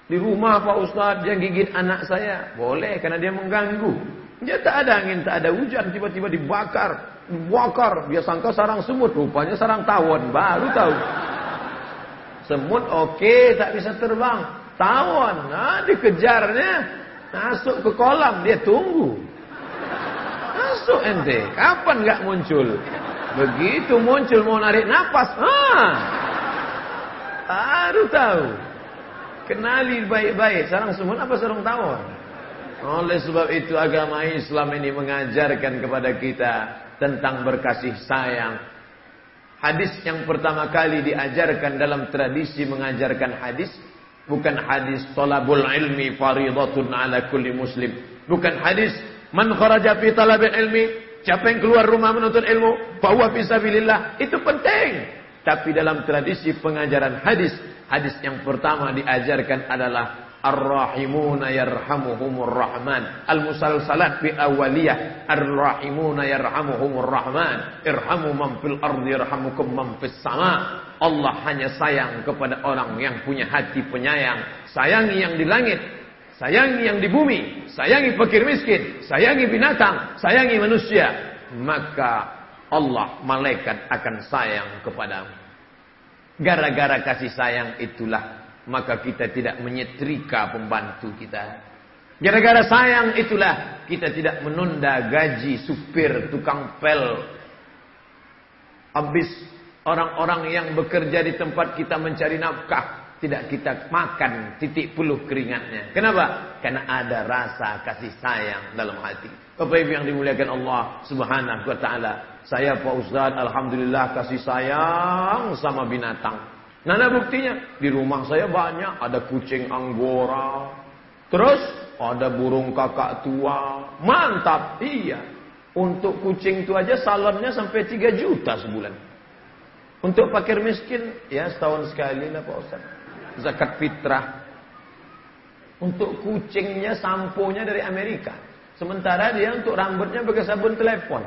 [SPEAKER 1] Di rumah Pak Ustadz yang gigit anak saya. Boleh karena dia mengganggu. Dia tak ada angin, tak ada hujan, tiba-tiba dibakar dibakar. Dia sangka sarang semut, rupanya sarang tawon. Baru tahu. Semut oke, okay, tak bisa terbang. Tawon, nah dikejarnya. Masuk ke kolam, dia tunggu. Masuk ente, kapan nggak muncul? Begitu muncul mau narik nafas, ah, baru tahu. Kenali baik-baik, sarang semut apa sarang tawon? Oleh sebab itu agama Islam ini mengajarkan kepada kita tentang berkasih sayang. Hadis yang pertama kali diajarkan dalam tradisi mengajarkan hadis bukan hadis talabul ilmi faridatun ala kulli muslim. Bukan hadis man kharaja fi talabil ilmi, siapa yang keluar rumah menuntut ilmu, bahwa fisabilillah, itu penting. Tapi dalam tradisi pengajaran hadis, hadis yang pertama diajarkan adalah Ar-Rahimuna yarhamuhumur Rahman. Al-musalsalat bi awaliyah. Ar-Rahimuna yarhamuhumur Rahman. Irhamu man fil ardi yarhamukum man fis sama. Allah hanya sayang kepada orang yang punya hati penyayang. Sayangi yang di langit. Sayangi yang di bumi. Sayangi fakir miskin. Sayangi binatang. Sayangi manusia. Maka Allah, malaikat akan sayang kepadamu. Gara-gara kasih sayang itulah maka kita tidak menyetrika pembantu kita. Gara-gara sayang itulah kita tidak menunda gaji supir tukang pel. Habis orang-orang yang bekerja di tempat kita mencari nafkah tidak kita makan titik puluh keringatnya. Kenapa? Karena ada rasa kasih sayang dalam hati. Bapak Ibu yang dimuliakan Allah Subhanahu wa taala. Saya Pak Ustaz alhamdulillah kasih sayang sama binatang. Nah, ada buktinya. Di rumah saya banyak. Ada kucing anggora. Terus ada burung kakak tua. Mantap. Iya. Untuk kucing itu aja salonnya sampai 3 juta sebulan. Untuk fakir miskin, ya setahun sekali lah Pak Ustaz. Zakat fitrah. Untuk kucingnya samponya dari Amerika. Sementara dia untuk rambutnya pakai sabun telepon.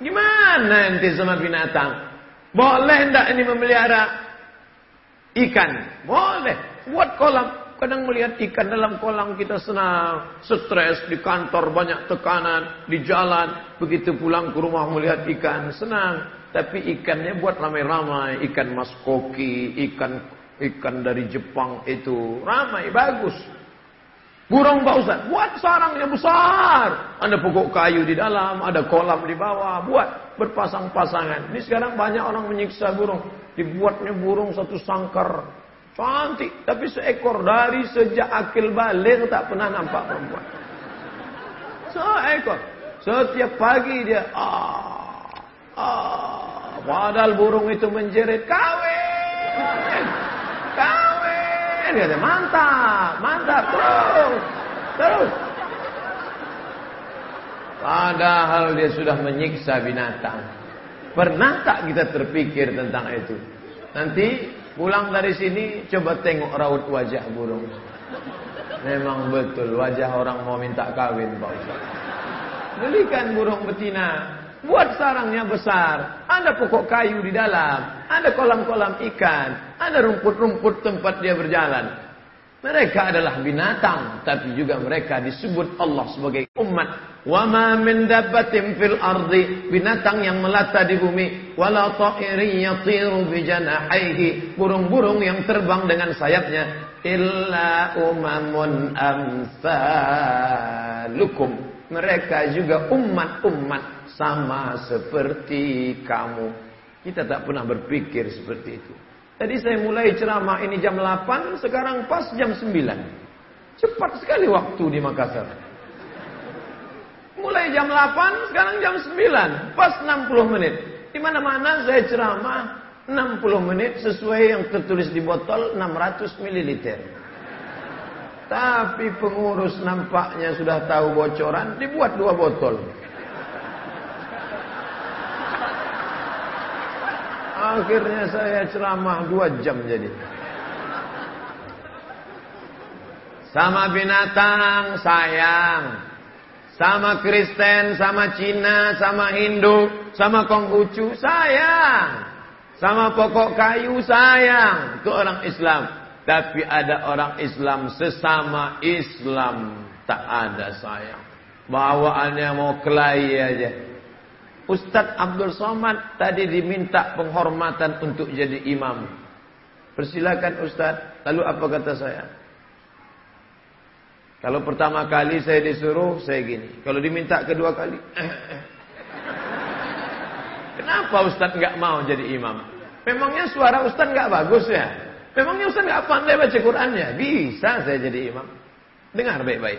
[SPEAKER 1] Gimana nanti sama binatang? Boleh tidak ini memelihara ikan? Boleh. Buat kolam. Kadang melihat ikan dalam kolam kita senang, stres di kantor banyak tekanan, di jalan, begitu pulang ke rumah melihat ikan senang. Tapi ikannya buat ramai-ramai, ikan mas koki, ikan ikan dari Jepang itu ramai, bagus. Burung Pak Ustaz, buat sarangnya besar. Ada pokok kayu di dalam, ada kolam di bawah, buat berpasang-pasangan. Ini sekarang banyak orang menyiksa burung. Dibuatnya burung satu sangkar. Cantik, tapi seekor dari sejak akil balik tak pernah nampak perempuan. Seekor. Setiap pagi dia, ah, ah, padahal burung itu menjerit, kawin. Dia kata, mantap, mantap, terus, terus. Padahal dia sudah menyiksa binatang. Pernah tak kita terpikir tentang itu? Nanti pulang dari sini coba tengok raut wajah burung. Memang betul wajah orang mau minta kawin Pak Ustaz. Belikan burung betina. Buat sarangnya besar. Ada pokok kayu di dalam. Ada kolam-kolam ikan. Ada rumput-rumput tempat dia berjalan. Mereka adalah binatang. Tapi juga mereka disebut Allah sebagai umat. Wa ma min dabbatin fil ardi. Binatang yang melata di bumi. Wala ta'irin yatiru bijanahaihi. Burung-burung yang terbang dengan sayapnya. Illa umamun amsalukum. Mereka juga umat-umat sama seperti kamu. Kita tak pernah berpikir seperti itu. Tadi saya mulai ceramah ini jam 8, sekarang pas jam 9. Cepat sekali waktu di Makassar. Mulai jam 8, sekarang jam 9. Pas 60 menit. Di mana-mana saya ceramah 60 menit sesuai yang tertulis di botol 600 ml. Tapi pengurus nampaknya sudah tahu bocoran, dibuat dua botol. Akhirnya saya ceramah dua jam jadi. Sama binatang sayang. Sama Kristen, sama Cina, sama Hindu, sama Konghucu sayang. Sama pokok kayu sayang. Itu orang Islam. Tapi ada orang Islam sesama Islam. Tak ada sayang. Bawaannya mau kelahi aja. Ustadz Abdul Somad tadi diminta penghormatan untuk jadi imam. Persilakan Ustadz. Lalu apa kata saya? Kalau pertama kali saya disuruh, saya gini. Kalau diminta kedua kali, eh, eh. Kenapa Ustadz nggak mau jadi imam? Memangnya suara Ustadz nggak bagus ya? Memangnya Ustaz nggak pandai baca Qurannya? Bisa saya jadi imam. Dengar baik-baik.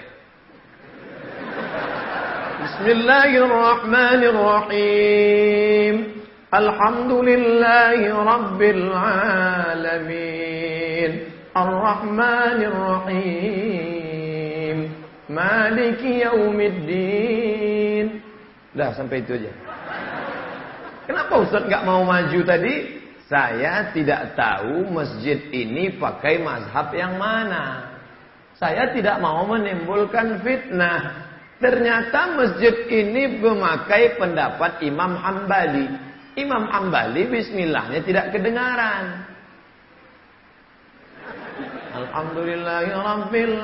[SPEAKER 1] Bismillahirrahmanirrahim. Alhamdulillahi Rabbil Alamin. Ar-Rahmanirrahim. Maliki Yaumiddin. Dah sampai itu aja. Kenapa Ustaz nggak mau maju tadi? Saya tidak tahu masjid ini pakai mazhab yang mana. Saya tidak mau menimbulkan fitnah. Ternyata masjid ini memakai pendapat Imam Hambali. Imam Hambali bismillahnya tidak kedengaran. Alhamdulillahirabbil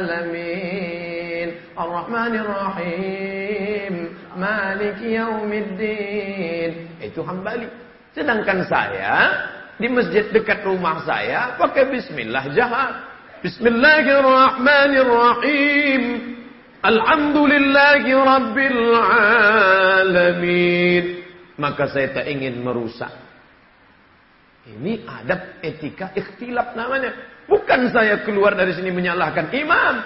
[SPEAKER 1] alamin. Arrahmanir rahim. Maliki yaumiddin. Itu Hambali. Sedangkan saya di masjid dekat rumah saya pakai bismillah jahat. Bismillahirrahmanirrahim. Alhamdulillahi. Maka saya tak ingin merusak. Ini adab etika ikhtilaf namanya. Bukan saya keluar dari sini menyalahkan imam.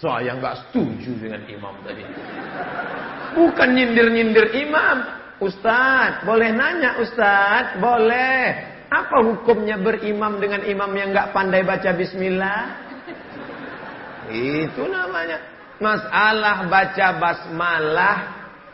[SPEAKER 1] Saya nggak setuju dengan imam tadi. Bukan nyindir-nyindir imam. Ustaz, boleh nanya Ustaz? Boleh. Apa hukumnya berimam dengan imam yang nggak pandai baca bismillah? Itu namanya. Masalah baca basmalah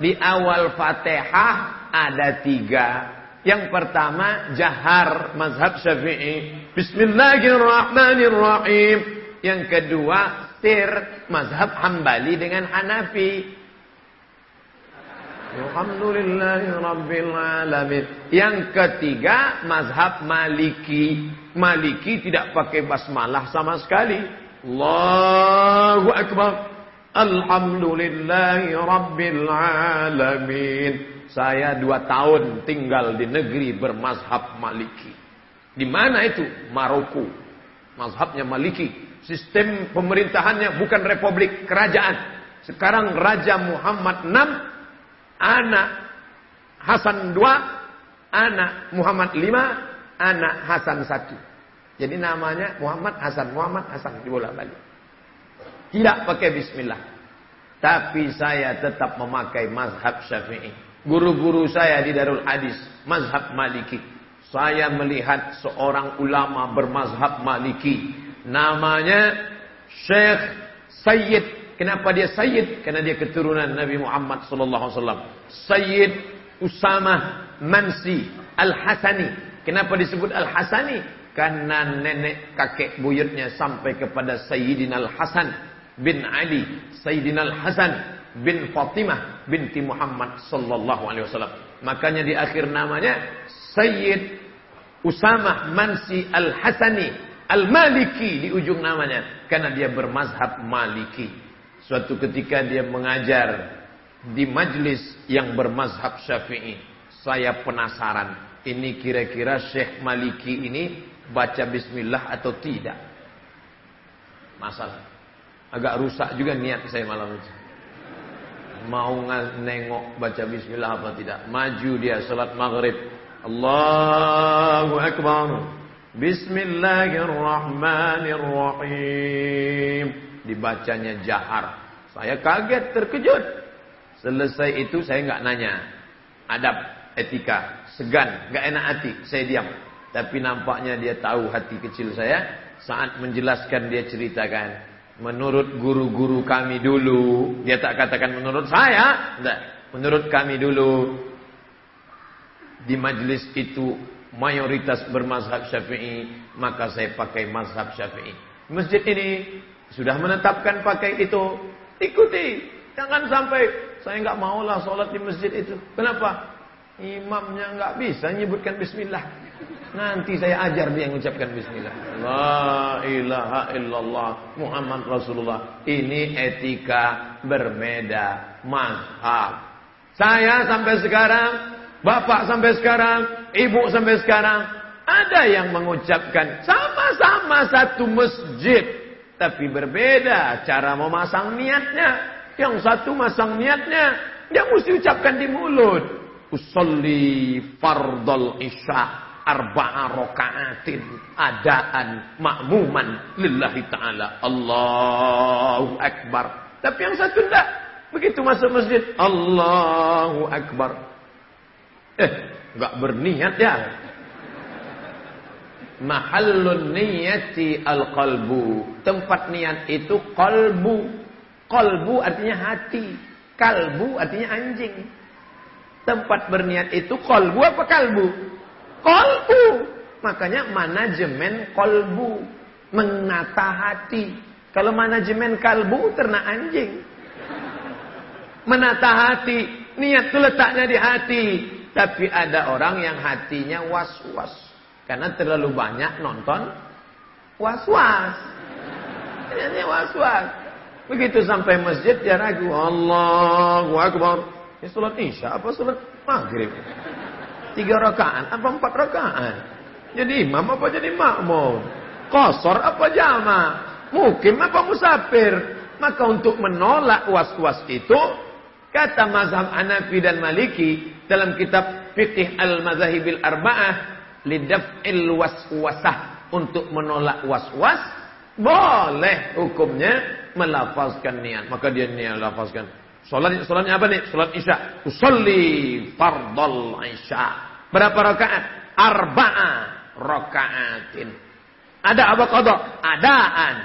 [SPEAKER 1] di awal fatihah ada tiga. Yang pertama jahar mazhab syafi'i. Bismillahirrahmanirrahim. Yang kedua sir mazhab hambali dengan Hanafi. Alhamdulillahi. Yang ketiga, mazhab Maliki. Maliki tidak pakai basmalah sama sekali. Allahu Akbar. Alhamdulillahi Rabbil Alamin. Saya dua tahun tinggal di negeri bermazhab Maliki. Di mana itu? Maroko. Mazhabnya Maliki. Sistem pemerintahannya bukan republik, kerajaan. Sekarang Raja Muhammad VI anak Hasan dua, anak Muhammad lima, anak Hasan satu. Jadi namanya Muhammad Hasan, Muhammad Hasan dibolak balik. Tidak pakai Bismillah. Tapi saya tetap memakai mazhab syafi'i. Guru-guru saya di Darul Hadis, mazhab maliki. Saya melihat seorang ulama bermazhab maliki. Namanya Syekh Sayyid Kenapa dia Sayyid? Karena dia keturunan Nabi Muhammad sallallahu alaihi wasallam. Sayyid Usama Mansi Al-Hasani. Kenapa disebut Al-Hasani? Karena nenek kakek buyutnya sampai kepada Sayyidina Al-Hasan bin Ali, Sayyidina Al-Hasan bin Fatimah binti Muhammad sallallahu alaihi wasallam. Makanya di akhir namanya Sayyid Usama Mansi Al-Hasani Al-Maliki di ujung namanya karena dia bermazhab Maliki. Suatu ketika dia mengajar di majlis yang bermazhab syafi'i. Saya penasaran. Ini kira-kira Syekh Maliki ini baca bismillah atau tidak? Masalah. Agak rusak juga niat saya malam itu. Mau nengok baca bismillah apa tidak. Maju dia salat maghrib. Allahu Akbar. Bismillahirrahmanirrahim dibacanya jahar. Saya kaget, terkejut. Selesai itu saya nggak nanya. Adab, etika, segan, nggak enak hati, saya diam. Tapi nampaknya dia tahu hati kecil saya. Saat menjelaskan dia ceritakan, menurut guru-guru kami dulu, dia tak katakan menurut saya, enggak. Menurut kami dulu di majlis itu mayoritas bermazhab Syafi'i, maka saya pakai mazhab Syafi'i. Masjid ini sudah menetapkan pakai itu, ikuti. Jangan sampai saya nggak maulah sholat di masjid itu. Kenapa? Imamnya nggak bisa menyebutkan Bismillah. Nanti saya ajar dia mengucapkan Bismillah. La ilaha illallah Muhammad Rasulullah. Ini etika berbeda mazhab. Saya sampai sekarang, bapak sampai sekarang, ibu sampai sekarang, ada yang mengucapkan sama-sama satu masjid tapi berbeda cara memasang niatnya. Yang satu masang niatnya, dia mesti ucapkan di mulut. Usolli fardal isya arba'a raka'atin adaan makmuman lillahi ta'ala. Allahu Akbar. Tapi yang satu tidak. Begitu masuk masjid, Allahu Akbar. Eh, enggak berniat ya mahallun niyati al-qalbu. Tempat niat itu kalbu. Kalbu artinya hati. Kalbu artinya anjing. Tempat berniat itu kalbu apa kalbu? Kalbu. Makanya manajemen kalbu. Menata hati. Kalau manajemen kalbu ternak anjing. Menata hati. Niat itu letaknya di hati. Tapi ada orang yang hatinya was-was. Karena terlalu banyak nonton was-was. Ini was-was. Begitu sampai masjid dia ragu. Allahu Akbar. Ini sholat isya apa sholat maghrib? Tiga rakaat apa empat rakaat? Jadi imam apa jadi makmum? Kosor apa jama? Mukim apa musafir? Maka untuk menolak was-was itu, kata mazhab Hanafi dan Maliki dalam kitab Fiqh Al-Mazahibil Arba'ah lidaf'il waswasah untuk menolak waswas boleh hukumnya melafazkan niat maka dia niat lafazkan salat salatnya apa nih salat isya usolli fardal isya berapa rakaat arba'a rakaatin. Ada apa qada? Adaan.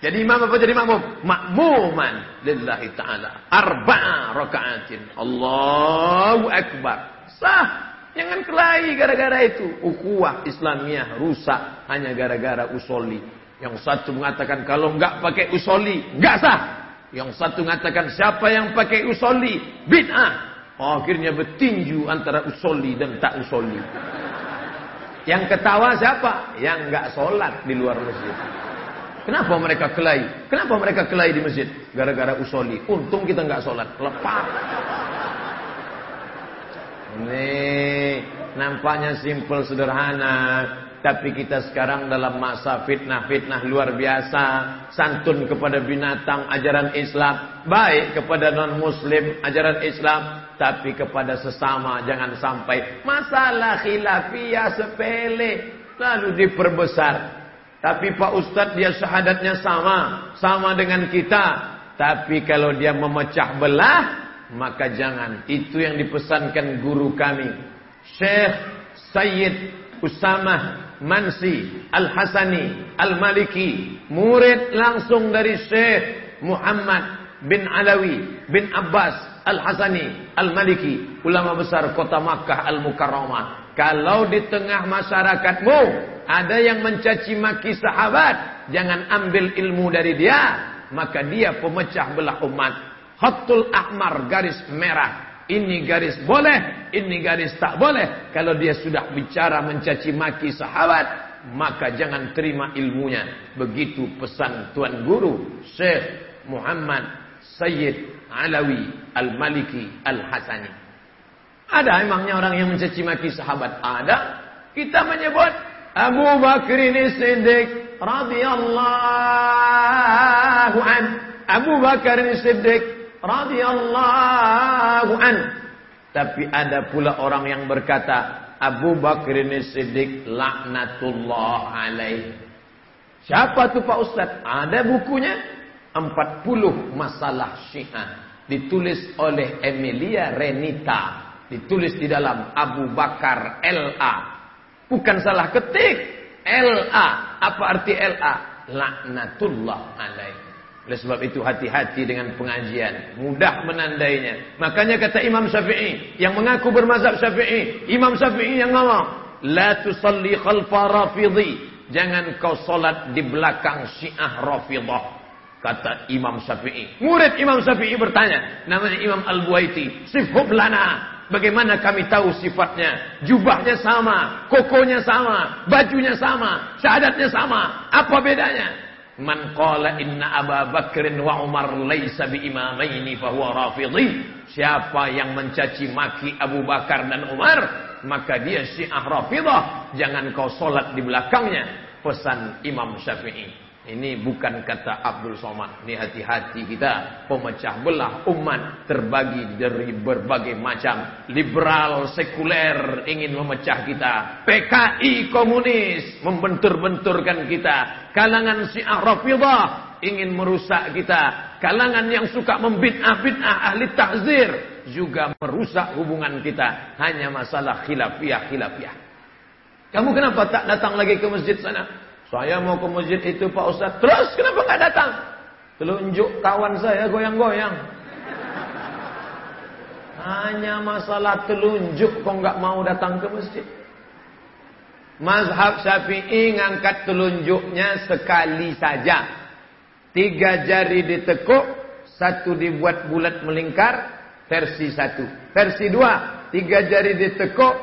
[SPEAKER 1] Jadi imam apa jadi makmum? Makmuman lillahi taala. Arba'a rakaatin. Allahu akbar. Sah. Jangan kelahi gara-gara itu. Ukhuwah Islamiyah rusak hanya gara-gara usoli. Yang satu mengatakan kalau enggak pakai usoli, enggak sah. Yang satu mengatakan siapa yang pakai usoli, bid'ah. akhirnya bertinju antara usoli dan tak usoli. Yang ketawa siapa? Yang enggak sholat di luar masjid. Kenapa mereka kelahi? Kenapa mereka kelahi di masjid? Gara-gara usoli. Untung kita enggak sholat. Lepas. Nih, nampaknya simpel sederhana. Tapi kita sekarang dalam masa fitnah-fitnah luar biasa. Santun kepada binatang ajaran Islam. Baik kepada non-muslim ajaran Islam. Tapi kepada sesama jangan sampai masalah khilafiyah sepele. Lalu diperbesar. Tapi Pak Ustadz dia syahadatnya sama. Sama dengan kita. Tapi kalau dia memecah belah. Maka jangan. Itu yang dipesankan guru kami. Syekh Sayyid Usamah Mansi Al-Hasani Al-Maliki. Murid langsung dari Syekh Muhammad bin Alawi bin Abbas Al-Hasani Al-Maliki. Ulama besar kota Makkah Al-Mukarramah. Kalau di tengah masyarakatmu ada yang mencaci maki sahabat, jangan ambil ilmu dari dia, maka dia pemecah belah umat. Khatul ahmar garis merah. Ini garis boleh, ini garis tak boleh. Kalau dia sudah bicara mencaci maki sahabat, maka jangan terima ilmunya. Begitu pesan Tuan Guru Syekh Muhammad Sayyid Alawi Al-Maliki Al-Hasani. Ada emangnya orang yang mencaci maki sahabat? Ada. Kita menyebut Abu Bakr ini Siddiq radhiyallahu an. Abu Bakar ini Siddiq radhiyallahu an. Tapi ada pula orang yang berkata Abu Bakar ini Siddiq laknatullah alaih. Siapa tu Pak Ustaz? Ada bukunya 40 masalah Syiah ditulis oleh Emilia Renita ditulis di dalam Abu Bakar LA. Bukan salah ketik. LA. Apa arti LA? Laknatullah alaih. Oleh sebab itu hati-hati dengan pengajian. Mudah menandainya. Makanya kata Imam Syafi'i. Yang mengaku bermazhab Syafi'i. Imam Syafi'i yang ngomong. La tusalli khalfa rafidhi. Jangan kau solat di belakang syiah rafidah. Kata Imam Syafi'i. Murid Imam Syafi'i bertanya. Namanya Imam Al-Buaiti. Sifhub lana. Bagaimana kami tahu sifatnya? Jubahnya sama, kokonya sama, bajunya sama, syahadatnya sama. Apa bedanya? Man qala inna Abu Bakr wa Umar laisa bi imamaini fa huwa rafidhi. Siapa yang mencaci maki Abu Bakar dan Umar, maka dia Syiah Rafidah. Jangan kau solat di belakangnya. Pesan Imam Syafi'i. Ini bukan kata Abdul Somad. Ini hati-hati kita. Pemecah belah umat terbagi dari berbagai macam. Liberal, sekuler ingin memecah kita. PKI komunis membentur-benturkan kita. Kalangan Syiah Rafidah ingin merusak kita. Kalangan yang suka membid'ah-bid'ah ahli takzir juga merusak hubungan kita. Hanya masalah khilafiyah-khilafiyah. Kamu kenapa tak datang lagi ke masjid sana? Saya mau ke masjid itu Pak Ustaz. Terus kenapa nggak datang? Telunjuk kawan saya goyang-goyang. Hanya masalah telunjuk kok nggak mau datang ke masjid. Mazhab Syafi'i ngangkat telunjuknya sekali saja. Tiga jari ditekuk, satu dibuat bulat melingkar, versi satu. Versi dua, tiga jari ditekuk,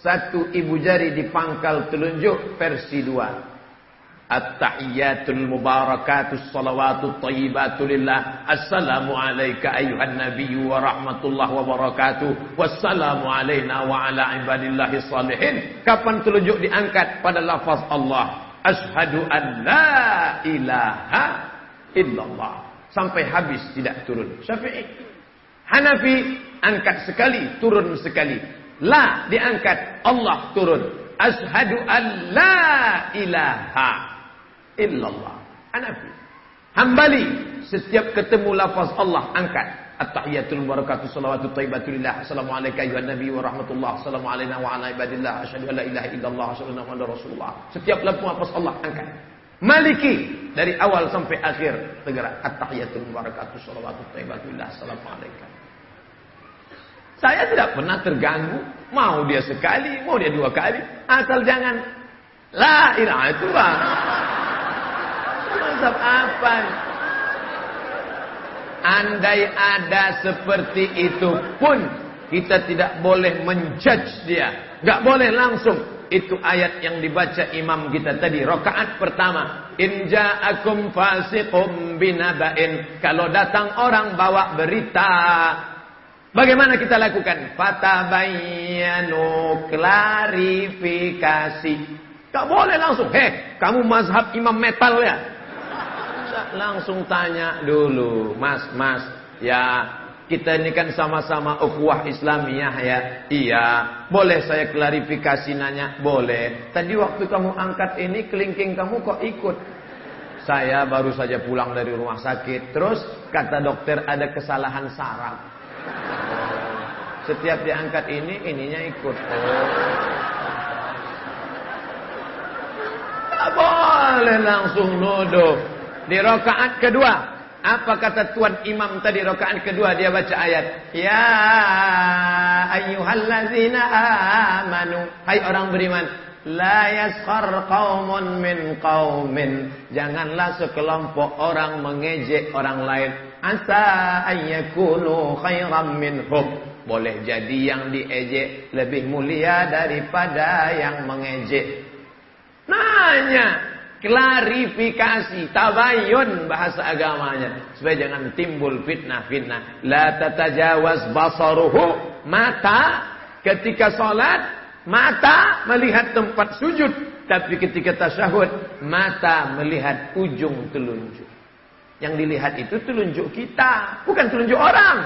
[SPEAKER 1] satu ibu jari dipangkal telunjuk, versi dua. At-tahiyyatul mubarakatus salawatut tayyibatu lillah. Assalamu alayka ayuhan nabiyyu wa rahmatullahi wa barakatuh. Wassalamu alayna wa ala ibadillahi salihin. Kapan telunjuk diangkat pada lafaz Allah? Ashhadu an la ilaha illallah. Sampai habis tidak turun. Syafi'i. Hanafi angkat sekali, turun sekali. La diangkat, Allah turun. Ashhadu an la ilaha illallah. Hanafi. Hambali. Setiap ketemu lafaz Allah angkat. At-tahiyatul barakatuh salawatu thayyibatulillah. Assalamualaikum ayuhan nabi wa rahmatullah. Assalamualaikum wa ala ibadillah. Asyhadu an la ilaha illallah anna muhammadar rasulullah. Setiap apa Allah angkat. Maliki dari awal sampai akhir segera at-tahiyatul barakatuh salawatu thayyibatulillah. Assalamualaikum. Saya tidak pernah terganggu. Mau dia sekali, mau dia dua kali. Asal jangan la ilaha illallah. Mazhab apa? Andai ada seperti itu pun kita tidak boleh menjudge dia. Gak boleh langsung. Itu ayat yang dibaca imam kita tadi. Rokaat pertama. In ja'akum fasiqum binaba'in. Kalau datang orang bawa berita. Bagaimana kita lakukan? Fatabayyanu klarifikasi. Gak boleh langsung. Hei, kamu mazhab imam metal ya? Langsung tanya dulu, Mas, Mas, ya kita ini kan sama-sama ukhuwah Islamiyah ya. Iya, boleh saya klarifikasi nanya? Boleh. Tadi waktu kamu angkat ini kelingking kamu kok ikut? Saya baru saja pulang dari rumah sakit. Terus kata dokter ada kesalahan saraf. Setiap diangkat ini, ininya ikut. Oh. boleh langsung nuduh. Di rakaat kedua, apa kata tuan imam tadi rakaat kedua dia baca ayat, "Ya ayyuhallazina amanu." Hai orang beriman, La yaskhar qaumun min qaumin. Janganlah sekelompok orang mengejek orang lain. Asa ayyakunu khairam minhum. Boleh jadi yang diejek lebih mulia daripada yang mengejek. Nanya, klarifikasi, tabayun bahasa agamanya supaya jangan timbul fitnah-fitnah. La tatajawaz basaruhu mata ketika salat mata melihat tempat sujud tapi ketika tasyahud mata melihat ujung telunjuk. Yang dilihat itu telunjuk kita, bukan telunjuk orang.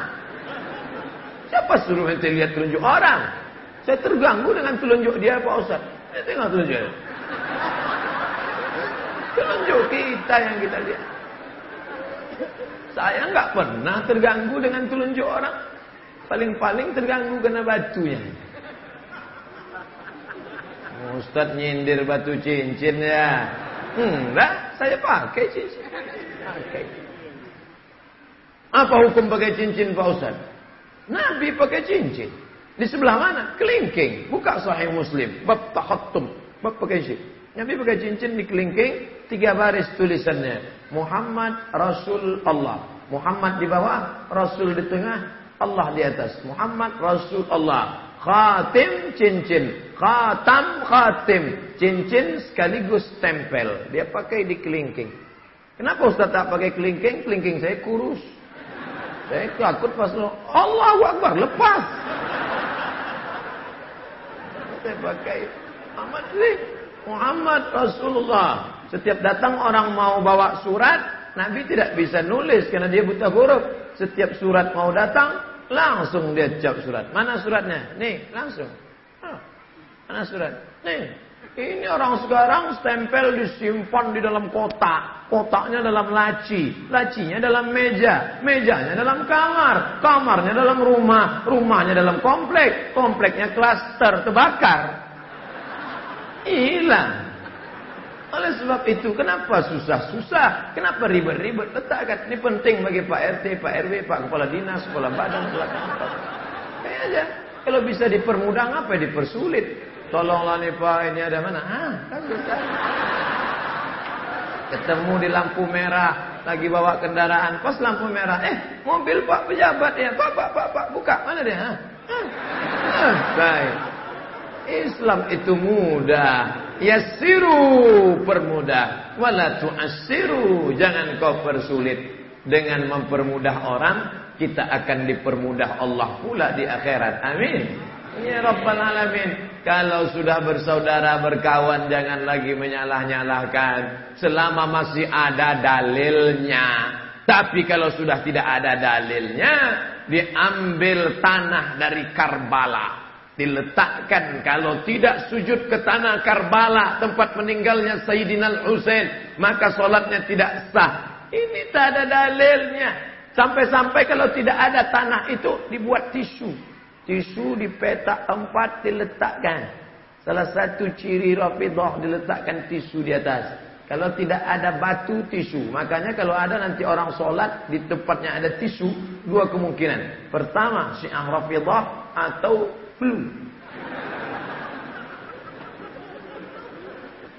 [SPEAKER 1] Siapa suruh ente lihat telunjuk orang? Saya terganggu dengan telunjuk dia Pak Ustaz. Saya tengok telunjuknya. Telunjuk kita yang kita lihat. Saya nggak pernah terganggu dengan telunjuk orang. Paling-paling terganggu kena batunya. Ustaz nyindir batu cincin ya. Enggak, saya pakai cincin. Pakai. Apa hukum pakai cincin Pak Ustaz? Nabi pakai cincin. Di sebelah mana? Kelingking. Buka sahih muslim. Bab takhattum. Bab pakai cincin. Nabi pakai cincin di kelingking, tiga baris tulisannya. Muhammad Rasul Allah. Muhammad di bawah, Rasul di tengah, Allah di atas. Muhammad Rasul Allah. Khatim cincin. Khatam khatim. Cincin sekaligus tempel. Dia pakai di kelingking. Kenapa Ustaz tak pakai kelingking? Kelingking saya kurus. Saya takut pas Allah Akbar lepas. Saya pakai sih. Muhammad Rasulullah. Setiap datang orang mau bawa surat, Nabi tidak bisa nulis karena dia buta huruf. Setiap surat mau datang, langsung dia jawab surat. Mana suratnya? Nih, langsung. mana surat? Nih. Ini orang sekarang stempel disimpan di dalam kotak. Kotaknya dalam laci. Lacinya dalam meja. Mejanya dalam kamar. Kamarnya dalam rumah. Rumahnya dalam komplek. Kompleknya klaster terbakar hilang. Oleh sebab itu, kenapa susah-susah? Kenapa ribet-ribet? Letakkan. Ini penting bagi Pak RT, Pak RW, Pak Kepala Dinas, Kepala Badan, Kepala. Kayak aja. Kalau bisa dipermudah, apa dipersulit? Tolonglah nih Pak, ini ada mana? Ah, kan bisa. Ketemu di lampu merah, lagi bawa kendaraan, pas lampu merah, eh mobil Pak pejabat ya, Pak, Pak, Pak, Pak, buka, mana dia? Ah, ah, baik. Islam itu mudah. Yassiru permudah. Wala tu'assiru. Jangan kau persulit. Dengan mempermudah orang, kita akan dipermudah Allah pula di akhirat. Amin. Ya Rabbal Alamin. Kalau sudah bersaudara berkawan jangan lagi menyalah-nyalahkan. Selama masih ada dalilnya. Tapi kalau sudah tidak ada dalilnya, diambil tanah dari Karbala diletakkan kalau tidak sujud ke tanah Karbala tempat meninggalnya Sayyidina Al-Husain maka solatnya tidak sah ini tak ada dalilnya Sampai-sampai kalau tidak ada tanah itu dibuat tisu. Tisu dipetak empat diletakkan. Salah satu ciri Rafidah diletakkan tisu di atas. Kalau tidak ada batu tisu. Makanya kalau ada nanti orang sholat di tempatnya ada tisu. Dua kemungkinan. Pertama syiah Rafidah atau flu.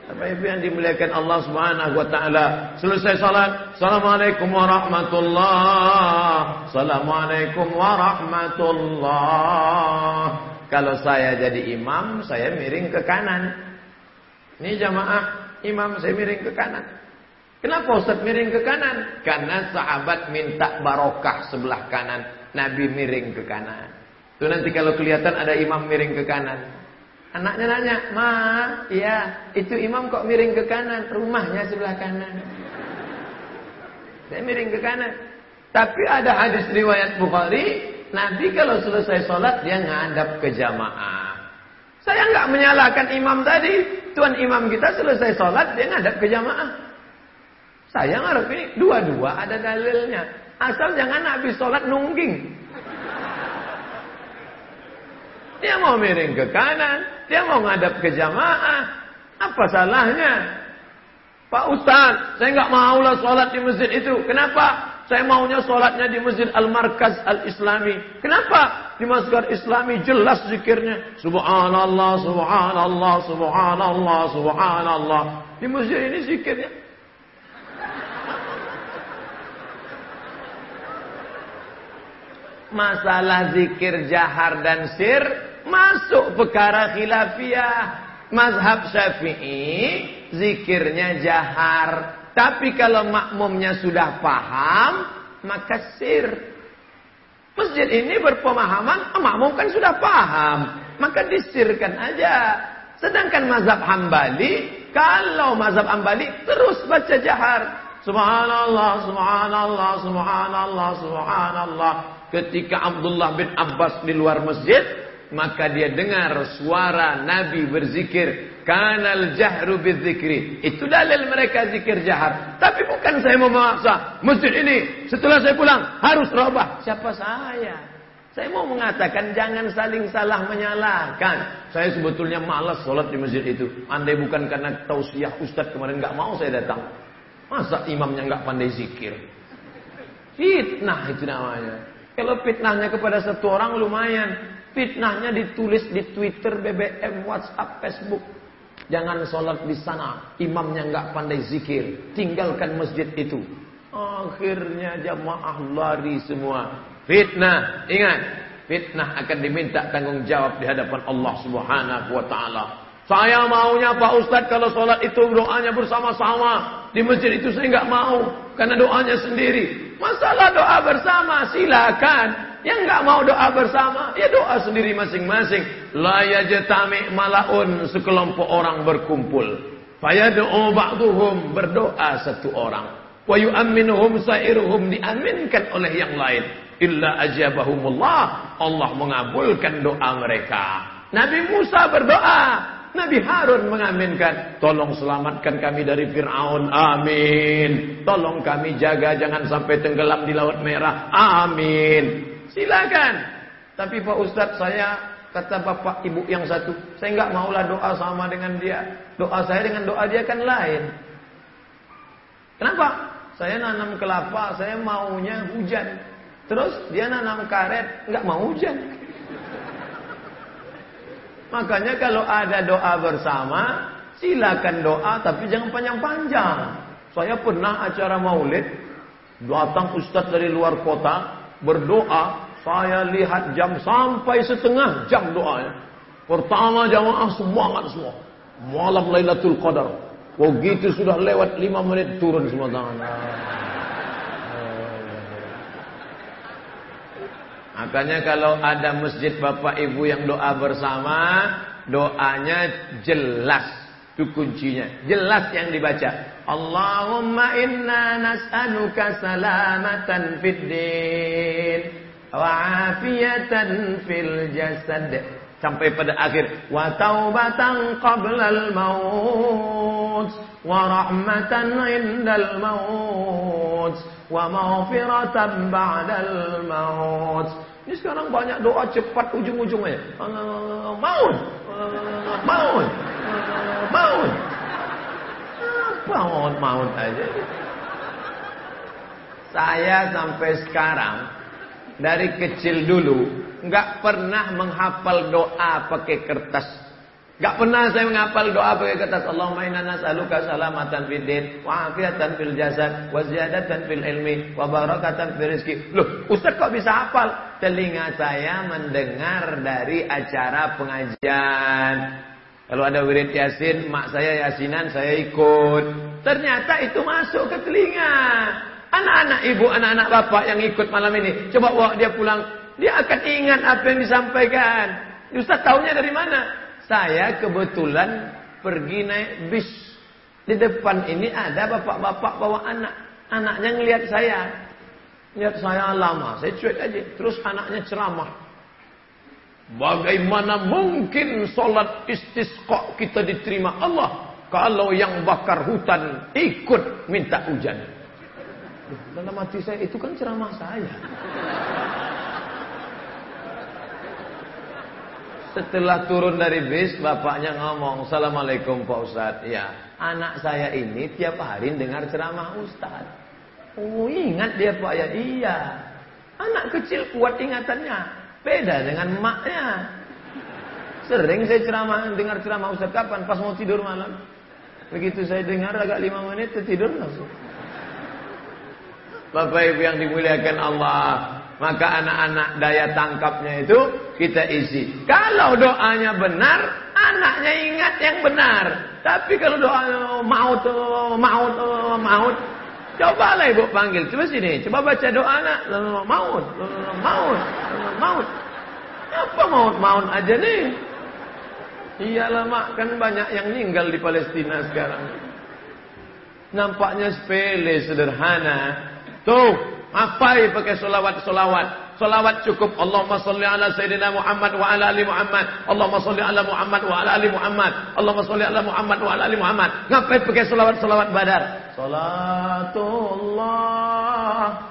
[SPEAKER 1] Bapak Ibu yang dimuliakan Allah Subhanahu wa taala. Selesai salat, Assalamualaikum warahmatullah. Assalamualaikum warahmatullah. Kalau saya jadi imam, saya miring ke kanan. Ini jamaah, imam saya miring ke kanan. Kenapa Ustaz miring ke kanan? Karena sahabat minta barokah sebelah kanan, Nabi miring ke kanan. Itu nanti kalau kelihatan ada imam miring ke kanan, Anaknya nanya, Ma, iya, itu imam kok miring ke kanan, rumahnya sebelah kanan. Saya miring ke kanan. Tapi ada hadis riwayat Bukhari, Nabi kalau selesai sholat dia ngadap ke jamaah. Saya nggak menyalahkan imam tadi. Tuan imam kita selesai sholat dia ngadap ke jamaah. Saya ngarep ini dua-dua ada dalilnya. Asal jangan habis sholat nungging. Dia mau miring ke kanan, dia mau ngadap ke jamaah. Apa salahnya? Pak Ustaz, saya nggak mau lah sholat di masjid itu. Kenapa? Saya maunya sholatnya di masjid Al-Markaz Al-Islami. Kenapa? Di masjid Islami jelas zikirnya. Subhanallah, subhanallah, subhanallah, subhanallah. Di masjid ini zikirnya. Masalah zikir jahar dan sir masuk perkara khilafiyah. Mazhab syafi'i zikirnya jahar. Tapi kalau makmumnya sudah paham, maka sir. Masjid ini berpemahaman, makmum kan sudah paham. Maka disirkan aja. Sedangkan mazhab hambali, kalau mazhab hambali terus baca jahar. Subhanallah, subhanallah, subhanallah, subhanallah. Ketika Abdullah bin Abbas di luar masjid, maka dia dengar suara Nabi berzikir kanal jahru bidzikri itu dalil mereka zikir jahar. Tapi bukan saya mau memaksa. Masjid ini setelah saya pulang harus robah. Siapa saya? Saya mau mengatakan jangan saling salah menyalahkan. Saya sebetulnya malas sholat di masjid itu. Andai bukan karena tausiah ustaz kemarin nggak mau saya datang. Masa imamnya nggak pandai zikir? Fitnah itu namanya. Kalau fitnahnya kepada satu orang lumayan Fitnahnya ditulis di Twitter, BBM, WhatsApp, Facebook. Jangan sholat di sana. Imamnya nggak pandai zikir. Tinggalkan masjid itu. Akhirnya jamaah lari semua. Fitnah. Ingat. Fitnah akan diminta tanggung jawab di hadapan Allah subhanahu wa ta'ala. Saya maunya Pak Ustadz kalau sholat itu doanya bersama-sama. Di masjid itu saya nggak mau. Karena doanya sendiri. Masalah doa bersama silakan. Yang nggak mau doa bersama, ya doa sendiri masing-masing. La yajtami malaun sekelompok orang berkumpul. Fayad'u ba'duhum berdoa satu orang. Wa yu'minuhum sa'iruhum diaminkan oleh yang lain. Illa ajabahumullah. Allah mengabulkan doa mereka. Nabi Musa berdoa. Nabi Harun mengaminkan. Tolong selamatkan kami dari Fir'aun. Amin. Tolong kami jaga jangan sampai tenggelam di Laut Merah. Amin. Silakan. Tapi Pak Ustadz saya kata bapak ibu yang satu, saya nggak maulah doa sama dengan dia. Doa saya dengan doa dia kan lain. Kenapa? Saya nanam kelapa, saya maunya hujan. Terus dia nanam karet, nggak mau hujan. Makanya kalau ada doa bersama, silakan doa tapi jangan panjang-panjang. Saya pernah acara maulid, datang ustadz dari luar kota, berdoa, saya lihat jam sampai setengah jam doanya. Pertama jamaah semangat semua. Malam Lailatul Qadar. Begitu sudah lewat lima menit turun semua tangan. Makanya kalau ada masjid bapak ibu yang doa bersama, doanya jelas. Itu kuncinya. Jelas yang dibaca. Allahumma inna nas'aluka salamatan fid din wa'afiyatan fil jasad sampai pada akhir wa taubatan qablal maut wa rahmatan indal maut maut wa maghfiratan ba'dal maut. Ini sekarang banyak doa cepat ujung-ujungnya. Maut. Maut. Maut. Apa maut-maut aja. Saya sampai sekarang dari kecil dulu nggak pernah menghafal doa pakai kertas Gak pernah saya menghafal doa pakai kertas Allahumma inna nas'aluka salamatan fid din wa afiatan fil jasad wa ziyadatan fil ilmi wa barakatan fil rizki. Loh, Ustaz kok bisa hafal? Telinga saya mendengar dari acara pengajian. Kalau ada wirid yasin, mak saya yasinan, saya ikut. Ternyata itu masuk ke telinga. Anak-anak ibu, anak-anak bapak yang ikut malam ini, coba bawa dia pulang, dia akan ingat apa yang disampaikan. Ustaz tahunya dari mana? Saya kebetulan pergi naik bis. Di depan ini ada bapak-bapak bawa anak. Anaknya ngelihat saya. Lihat saya lama. Saya cuek aja. Terus anaknya ceramah. Bagaimana mungkin solat istisqa kita diterima Allah. Kalau yang bakar hutan ikut minta hujan. Dalam hati saya itu kan ceramah saya. Setelah turun dari bis, bapaknya ngomong, Assalamualaikum Pak Ustadz. Ya, anak saya ini tiap hari dengar ceramah Ustadz. Oh, ingat dia Pak ya? Iya. Anak kecil kuat ingatannya. Beda dengan maknya. Sering saya ceramah, dengar ceramah Ustadz kapan? Pas mau tidur malam. Begitu saya dengar agak lima menit, tidur langsung. Bapak Ibu yang dimuliakan Allah, maka anak-anak daya tangkapnya itu kita isi. Kalau doanya benar, anaknya ingat yang benar. Tapi kalau doa maut, maut, maut, cobalah ibu panggil. Coba sini, coba baca doa anak. Maut, maut, maut. Apa maut, maut aja nih? Iyalah mak, kan banyak yang meninggal di Palestina sekarang. Nampaknya sepele, sederhana. Tuh, Apai pakai solawat-solawat. Solawat cukup. Allahumma salli ala Sayyidina Muhammad wa ala ali Muhammad. Allahumma salli ala Muhammad wa ala ali Muhammad. Allahumma salli ala Muhammad wa ala ali Muhammad. Ngapain pakai solawat-solawat badar? Salatullah,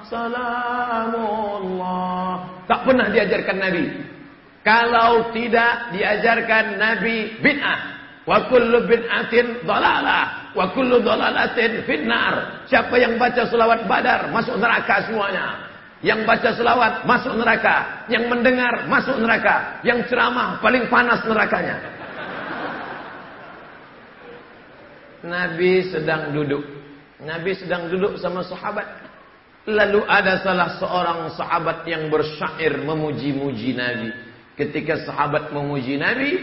[SPEAKER 1] salamullah. Tak pernah diajarkan Nabi. Kalau tidak diajarkan Nabi bid'ah. Wa kullu bid'atin dalalah. Wa kullu dhalalatin finnar. Siapa yang baca selawat badar masuk neraka semuanya. Yang baca selawat masuk neraka. Yang mendengar masuk neraka. Yang ceramah paling panas nerakanya. Nabi sedang duduk. Nabi sedang duduk sama sahabat. Lalu ada salah seorang sahabat yang bersyair memuji-muji Nabi. Ketika sahabat memuji Nabi,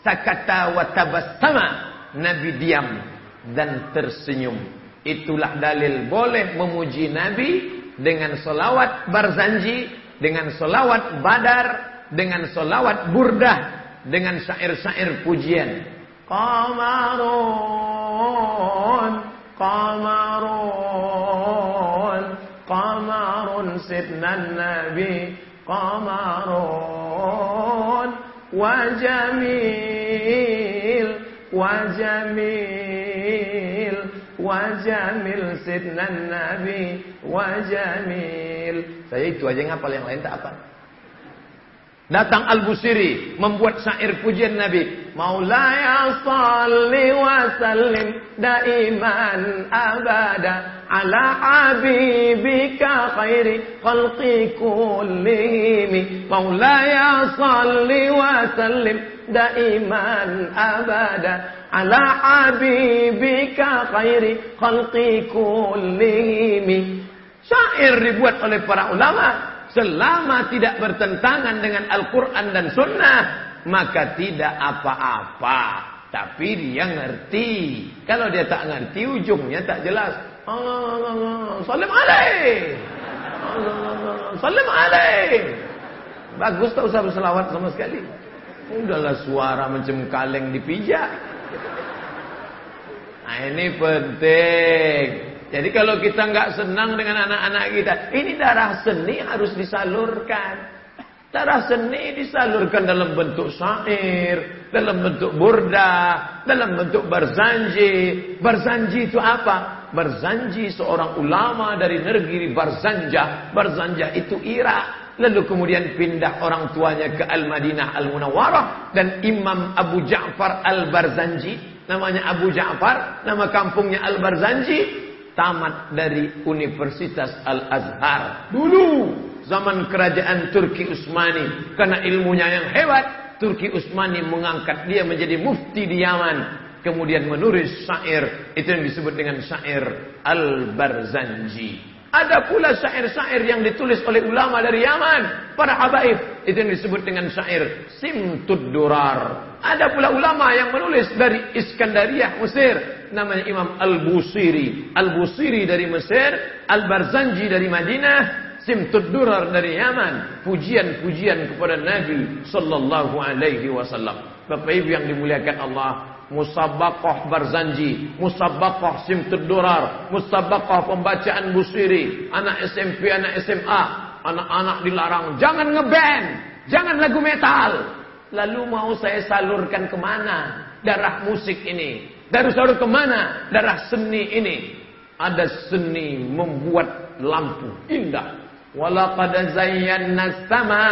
[SPEAKER 1] sakata wa tabassama. Nabi diam dan tersenyum. Itulah dalil boleh memuji Nabi dengan solawat barzanji, dengan solawat badar, dengan solawat burdah, dengan syair-syair pujian. Qamarun, qamarun, qamarun sidnan nabi, qamarun, wajamil, wajamil. Wajamil sidna nabi Wajamil. Saya itu aja ngapal yang lain tak apa. Datang Al-Busiri Membuat syair pujian Nabi. Maulaya salli wa sallim Daiman abada Ala habibika khairi Khalqi kullihimi. Maulaya salli wa sallim Daiman abada ala habibika khairi khalqi kullihim. Syair dibuat oleh para ulama selama tidak bertentangan dengan Al-Quran dan Sunnah maka tidak apa-apa. Tapi dia ngerti. Kalau dia tak ngerti ujungnya tak jelas. Salam alaih. Salam alaih. Bagus tak usah berselawat sama sekali. Udahlah suara macam kaleng dipijak. Nah ini penting. Jadi kalau kita nggak senang dengan anak-anak kita, ini darah seni harus disalurkan. Darah seni disalurkan dalam bentuk syair, dalam bentuk burda, dalam bentuk barzanji. Barzanji itu apa? Barzanji seorang ulama dari negeri Barzanjah. Barzanjah itu Irak. Lalu kemudian pindah orang tuanya ke Al-Madinah Al-Munawwarah. Dan Imam Abu Ja'far Al-Barzanji. Namanya Abu Ja'far. Nama kampungnya Al-Barzanji. Tamat dari Universitas Al-Azhar. Dulu zaman kerajaan Turki Utsmani. Karena ilmunya yang hebat. Turki Utsmani mengangkat dia menjadi mufti di Yaman kemudian menulis syair itu yang disebut dengan syair Al-Barzanji. Ada pula syair-syair yang ditulis oleh ulama dari Yaman, para habaib, itu yang disebut dengan syair Simtud Durar. Ada pula ulama yang menulis dari Iskandariyah Mesir, namanya Imam Al-Busiri. Al-Busiri dari Mesir, Al-Barzanji dari Madinah, Simtud Durar dari Yaman. Pujian-pujian kepada Nabi sallallahu alaihi wasallam. Bapak Ibu yang dimuliakan Allah, Musabaqah Barzanji, Musabaqah Simtud Durar, Musabaqah pembacaan Busiri, anak SMP, anak SMA, anak-anak dilarang, jangan ngeband, jangan lagu metal. Lalu mau saya salurkan ke mana darah musik ini? Darah salur ke mana darah seni ini? Ada seni membuat lampu indah. Walaqad zayyana sama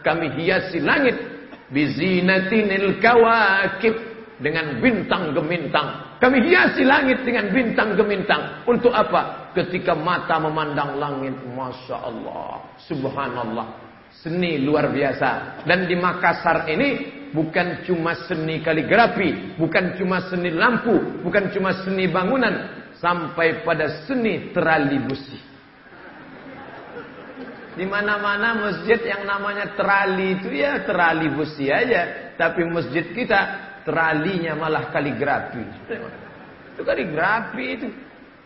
[SPEAKER 1] kami hiasi langit bizinatinil kawakib dengan bintang gemintang. Kami hiasi langit dengan bintang gemintang. Untuk apa? Ketika mata memandang langit, masya Allah, subhanallah, seni luar biasa. Dan di Makassar ini bukan cuma seni kaligrafi, bukan cuma seni lampu, bukan cuma seni bangunan, sampai pada seni terali besi. Di mana-mana masjid yang namanya terali itu ya terali besi aja. Tapi masjid kita teralinya malah kaligrafi. Itu kaligrafi itu.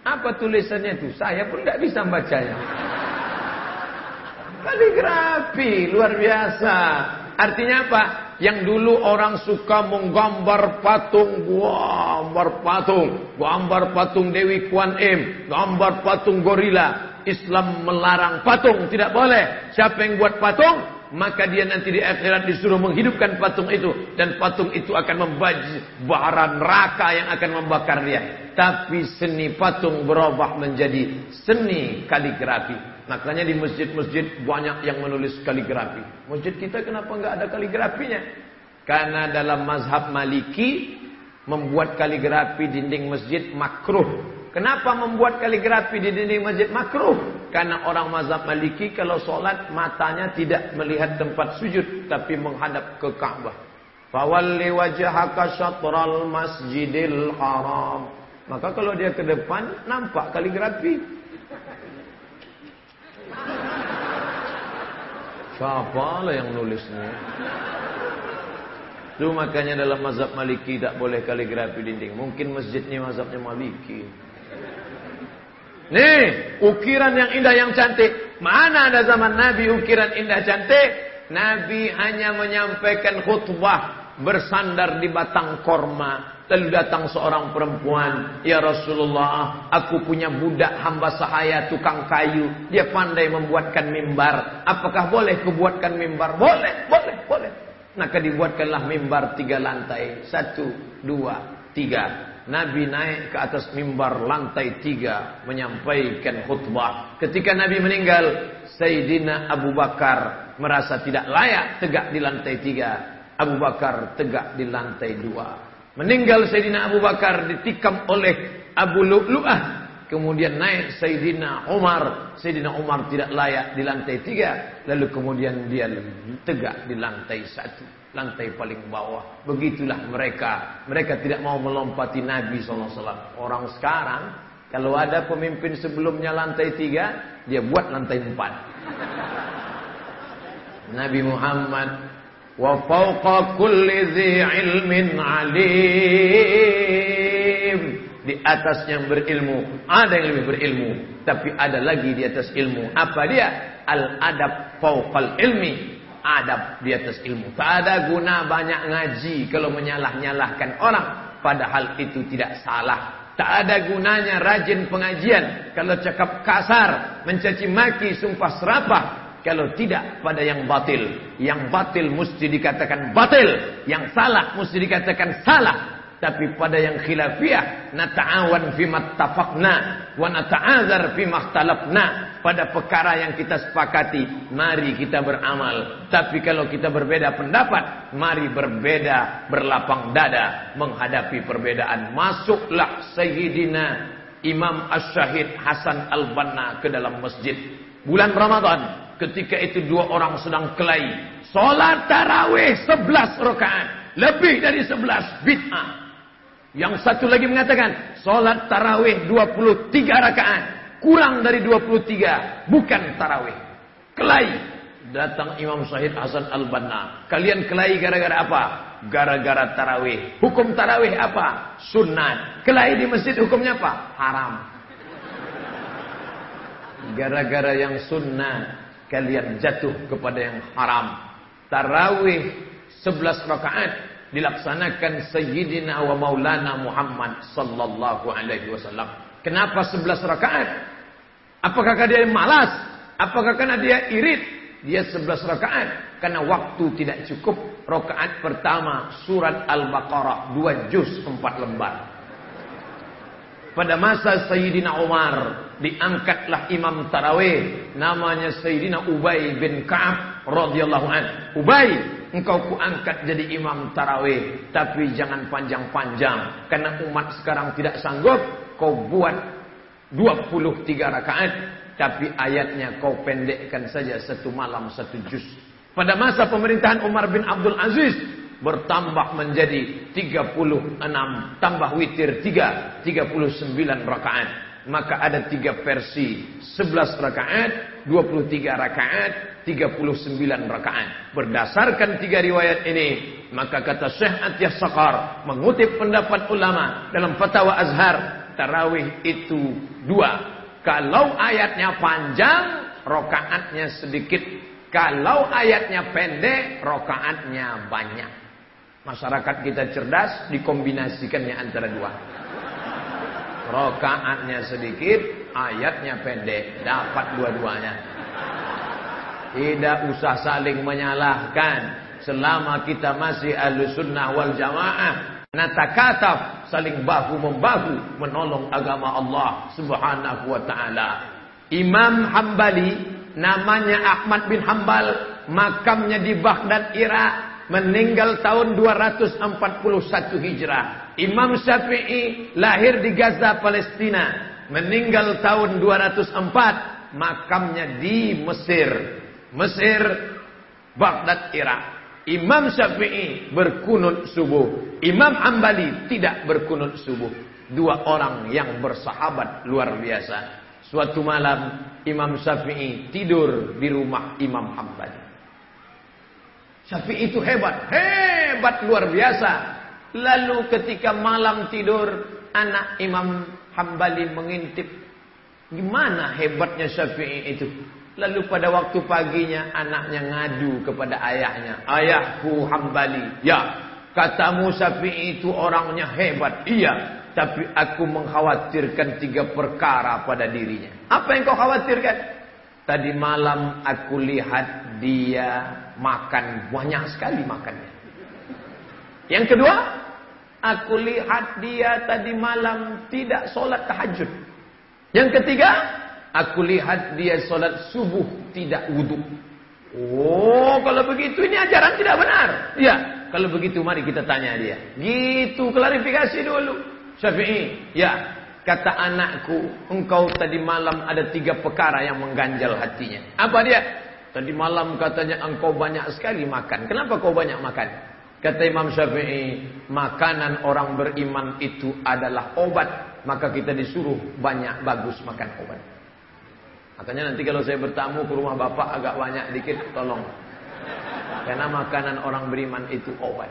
[SPEAKER 1] Apa tulisannya itu? Saya pun tidak bisa bacanya. Kaligrafi luar biasa. Artinya apa? Yang dulu orang suka menggambar patung, gambar patung, gambar patung Dewi Kuan Im, gambar patung gorila, Islam melarang patung, tidak boleh. Siapa yang buat patung, maka dia nanti di akhirat disuruh menghidupkan patung itu dan patung itu akan membaju bara neraka yang akan membakar dia. Tapi seni patung berubah menjadi seni kaligrafi. Makanya di masjid-masjid banyak yang menulis kaligrafi. Masjid kita kenapa enggak ada kaligrafinya? Karena dalam mazhab Maliki membuat kaligrafi dinding masjid makruh. Kenapa membuat kaligrafi di dinding masjid makruh? Karena orang mazhab maliki kalau sholat matanya tidak melihat tempat sujud. Tapi menghadap ke Ka'bah. Fawalli wajahaka syatral masjidil haram. Maka kalau dia ke depan nampak kaligrafi. Siapa lah yang nulisnya? Itu makanya dalam mazhab maliki tak boleh kaligrafi dinding. Mungkin masjidnya mazhabnya maliki. Nih, ukiran yang indah yang cantik. Mana ada zaman Nabi ukiran indah cantik? Nabi hanya menyampaikan khutbah bersandar di batang korma. Lalu datang seorang perempuan, "Ya Rasulullah, aku punya budak hamba sahaya tukang kayu. Dia pandai membuatkan mimbar. Apakah boleh kubuatkan mimbar?" "Boleh, boleh, boleh." Maka dibuatkanlah mimbar tiga lantai. Satu, dua, tiga. Nabi naik ke atas mimbar lantai tiga menyampaikan khutbah. Ketika Nabi meninggal, Sayyidina Abu Bakar merasa tidak layak tegak di lantai tiga. Abu Bakar tegak di lantai dua. Meninggal Sayyidina Abu Bakar ditikam oleh Abu Lu'lu'ah. Kemudian naik Sayyidina Umar. Sayyidina Umar tidak layak di lantai tiga. Lalu kemudian dia tegak di lantai satu lantai paling bawah. Begitulah mereka. Mereka tidak mau melompati Nabi SAW. Orang sekarang, kalau ada pemimpin sebelumnya lantai tiga, dia buat lantai empat. Nabi Muhammad wa fawqa kulli ilmin alim di atas yang berilmu ada yang lebih berilmu tapi ada lagi di atas ilmu apa dia al adab fawqal ilmi adab di atas ilmu. Tak ada guna banyak ngaji kalau menyalah-nyalahkan orang. Padahal itu tidak salah. Tak ada gunanya rajin pengajian. Kalau cakap kasar, mencaci maki, sumpah serapah. Kalau tidak pada yang batil. Yang batil mesti dikatakan batil. Yang salah mesti dikatakan salah. Tapi pada yang khilafiyah, nata'awan fi mattafaqna wa nata'azar fi makhtalafna. Pada perkara yang kita sepakati, mari kita beramal. Tapi kalau kita berbeda pendapat, mari berbeda berlapang dada menghadapi perbedaan. Masuklah Sayyidina Imam Ash-Shahid Hasan Al-Banna ke dalam masjid. Bulan Ramadan, ketika itu dua orang sedang kelahi. Salat tarawih 11 rakaat. Lebih dari 11 bid'ah. Yang satu lagi mengatakan, solat tarawih 23 rakaat. Kurang dari 23, bukan tarawih. Kelai. Datang Imam Syahid Hasan Al-Banna. Kalian kelai gara-gara apa? Gara-gara tarawih. Hukum tarawih apa? Sunat. Kelai di masjid hukumnya apa? Haram. Gara-gara yang sunnah, kalian jatuh kepada yang haram. Tarawih 11 rakaat dilaksanakan Sayyidina wa Maulana Muhammad sallallahu alaihi wasallam. Kenapa 11 rakaat? Apakah dia malas? Apakah karena dia irit? Dia 11 rakaat karena waktu tidak cukup. Rakaat pertama surat Al-Baqarah 2 juz 4 lembar. Pada masa Sayyidina Umar diangkatlah imam tarawih namanya Sayyidina Ubay bin Ka'ab radhiyallahu an. Ubay engkau kuangkat jadi imam tarawih. Tapi jangan panjang-panjang. Karena umat sekarang tidak sanggup. Kau buat 23 rakaat. Tapi ayatnya kau pendekkan saja satu malam satu juz. Pada masa pemerintahan Umar bin Abdul Aziz. Bertambah menjadi 36. Tambah witir 3. 39 rakaat. Maka ada tiga versi. 11 rakaat. 23 rakaat 39 rakaat. Berdasarkan tiga riwayat ini, maka kata Syekh Atiyah Sakar mengutip pendapat ulama dalam fatwa Azhar, tarawih itu dua. Kalau ayatnya panjang, rokaatnya sedikit. Kalau ayatnya pendek, rokaatnya banyak. Masyarakat kita cerdas, dikombinasikannya antara dua. Rokaatnya sedikit, ayatnya pendek. Dapat dua-duanya. Tidak usah saling menyalahkan. Selama kita masih ahlu sunnah wal jamaah. Natakataf saling bahu-membahu menolong agama Allah subhanahu wa ta'ala. Imam Hambali namanya Ahmad bin Hambal. Makamnya di Baghdad, Irak. Meninggal tahun 241 Hijrah. Imam Syafi'i lahir di Gaza, Palestina. Meninggal tahun 204. Makamnya di Mesir. Mesir, Baghdad, Irak. Imam Syafi'i berkunut subuh. Imam Ambali tidak berkunut subuh. Dua orang yang bersahabat luar biasa. Suatu malam Imam Syafi'i tidur di rumah Imam Ambali. Syafi'i itu hebat, hebat luar biasa. Lalu ketika malam tidur, anak Imam Hambali mengintip. Gimana hebatnya Syafi'i itu? Lalu pada waktu paginya anaknya ngadu kepada ayahnya. Ayahku hambali. Ya, katamu Syafi'i itu orangnya hebat. Iya, tapi aku mengkhawatirkan tiga perkara pada dirinya. Apa yang kau khawatirkan? Tadi malam aku lihat dia makan banyak sekali makannya. Yang kedua, aku lihat dia tadi malam tidak sholat tahajud. Yang ketiga, Aku lihat dia solat subuh tidak wudhu. Oh, kalau begitu ini ajaran tidak benar. Ya, kalau begitu mari kita tanya dia. Gitu, klarifikasi dulu. Syafi'i, ya, kata anakku, engkau tadi malam ada tiga perkara yang mengganjal hatinya. Apa dia? Tadi malam katanya engkau banyak sekali makan. Kenapa kau banyak makan? Kata Imam Syafi'i, makanan orang beriman itu adalah obat. Maka kita disuruh banyak bagus makan obat. Makanya nanti kalau saya bertamu ke rumah bapak agak banyak dikit tolong. Karena makanan orang beriman itu obat.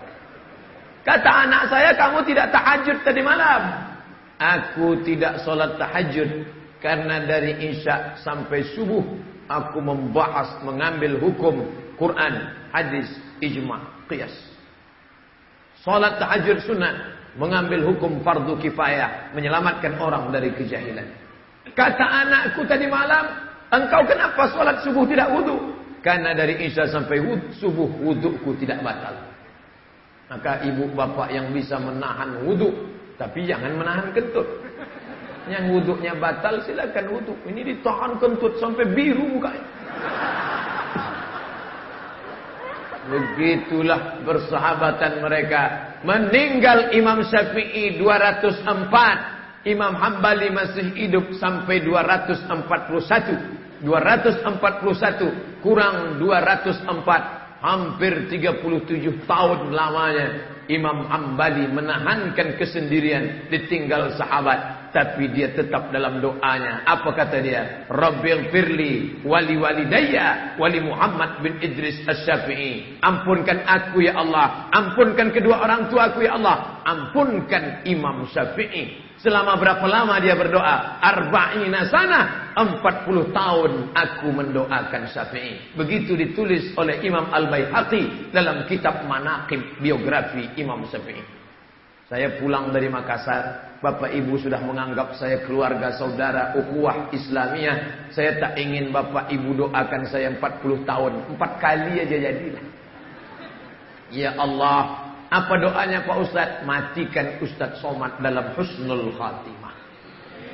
[SPEAKER 1] Kata anak saya kamu tidak tahajud tadi malam. Aku tidak sholat tahajud. Karena dari isya sampai subuh. Aku membahas mengambil hukum Quran, hadis, ijma, qiyas. Sholat tahajud sunnah. Mengambil hukum fardu kifayah. Menyelamatkan orang dari kejahilan. Kata anakku tadi malam, engkau kenapa sholat subuh tidak wudhu? Karena dari isya sampai wudhu, subuh wudhuku tidak batal. Maka ibu bapak yang bisa menahan wudhu, tapi jangan menahan kentut. Yang wudhunya batal silakan wudhu. Ini ditahan kentut sampai biru mukanya. Begitulah persahabatan mereka. Meninggal Imam Syafi'i 204. Imam Hambali masih hidup sampai 241. 241 kurang 204 hampir 37 tahun lamanya Imam Ambali menahankan kesendirian ditinggal sahabat. Tapi dia tetap dalam doanya. Apa kata dia? Rabbil firli wali walidayya wali Muhammad bin Idris Asy-Syafi'i. Ampunkan aku ya Allah. Ampunkan kedua orang tua aku ya Allah. Ampunkan Imam Syafi'i Selama berapa lama dia berdoa? Arba'ina sana. 40 tahun aku mendoakan Syafi'i. Begitu ditulis oleh Imam Al-Baihaqi dalam kitab Manaqib biografi Imam Syafi'i. Saya pulang dari Makassar, Bapak Ibu sudah menganggap saya keluarga saudara ukhuwah Islamiyah. Saya tak ingin Bapak Ibu doakan saya 40 tahun, empat kali aja jadilah. Ya Allah, apa doanya Pak Ustadz? Matikan Ustadz Somad dalam husnul khatimah.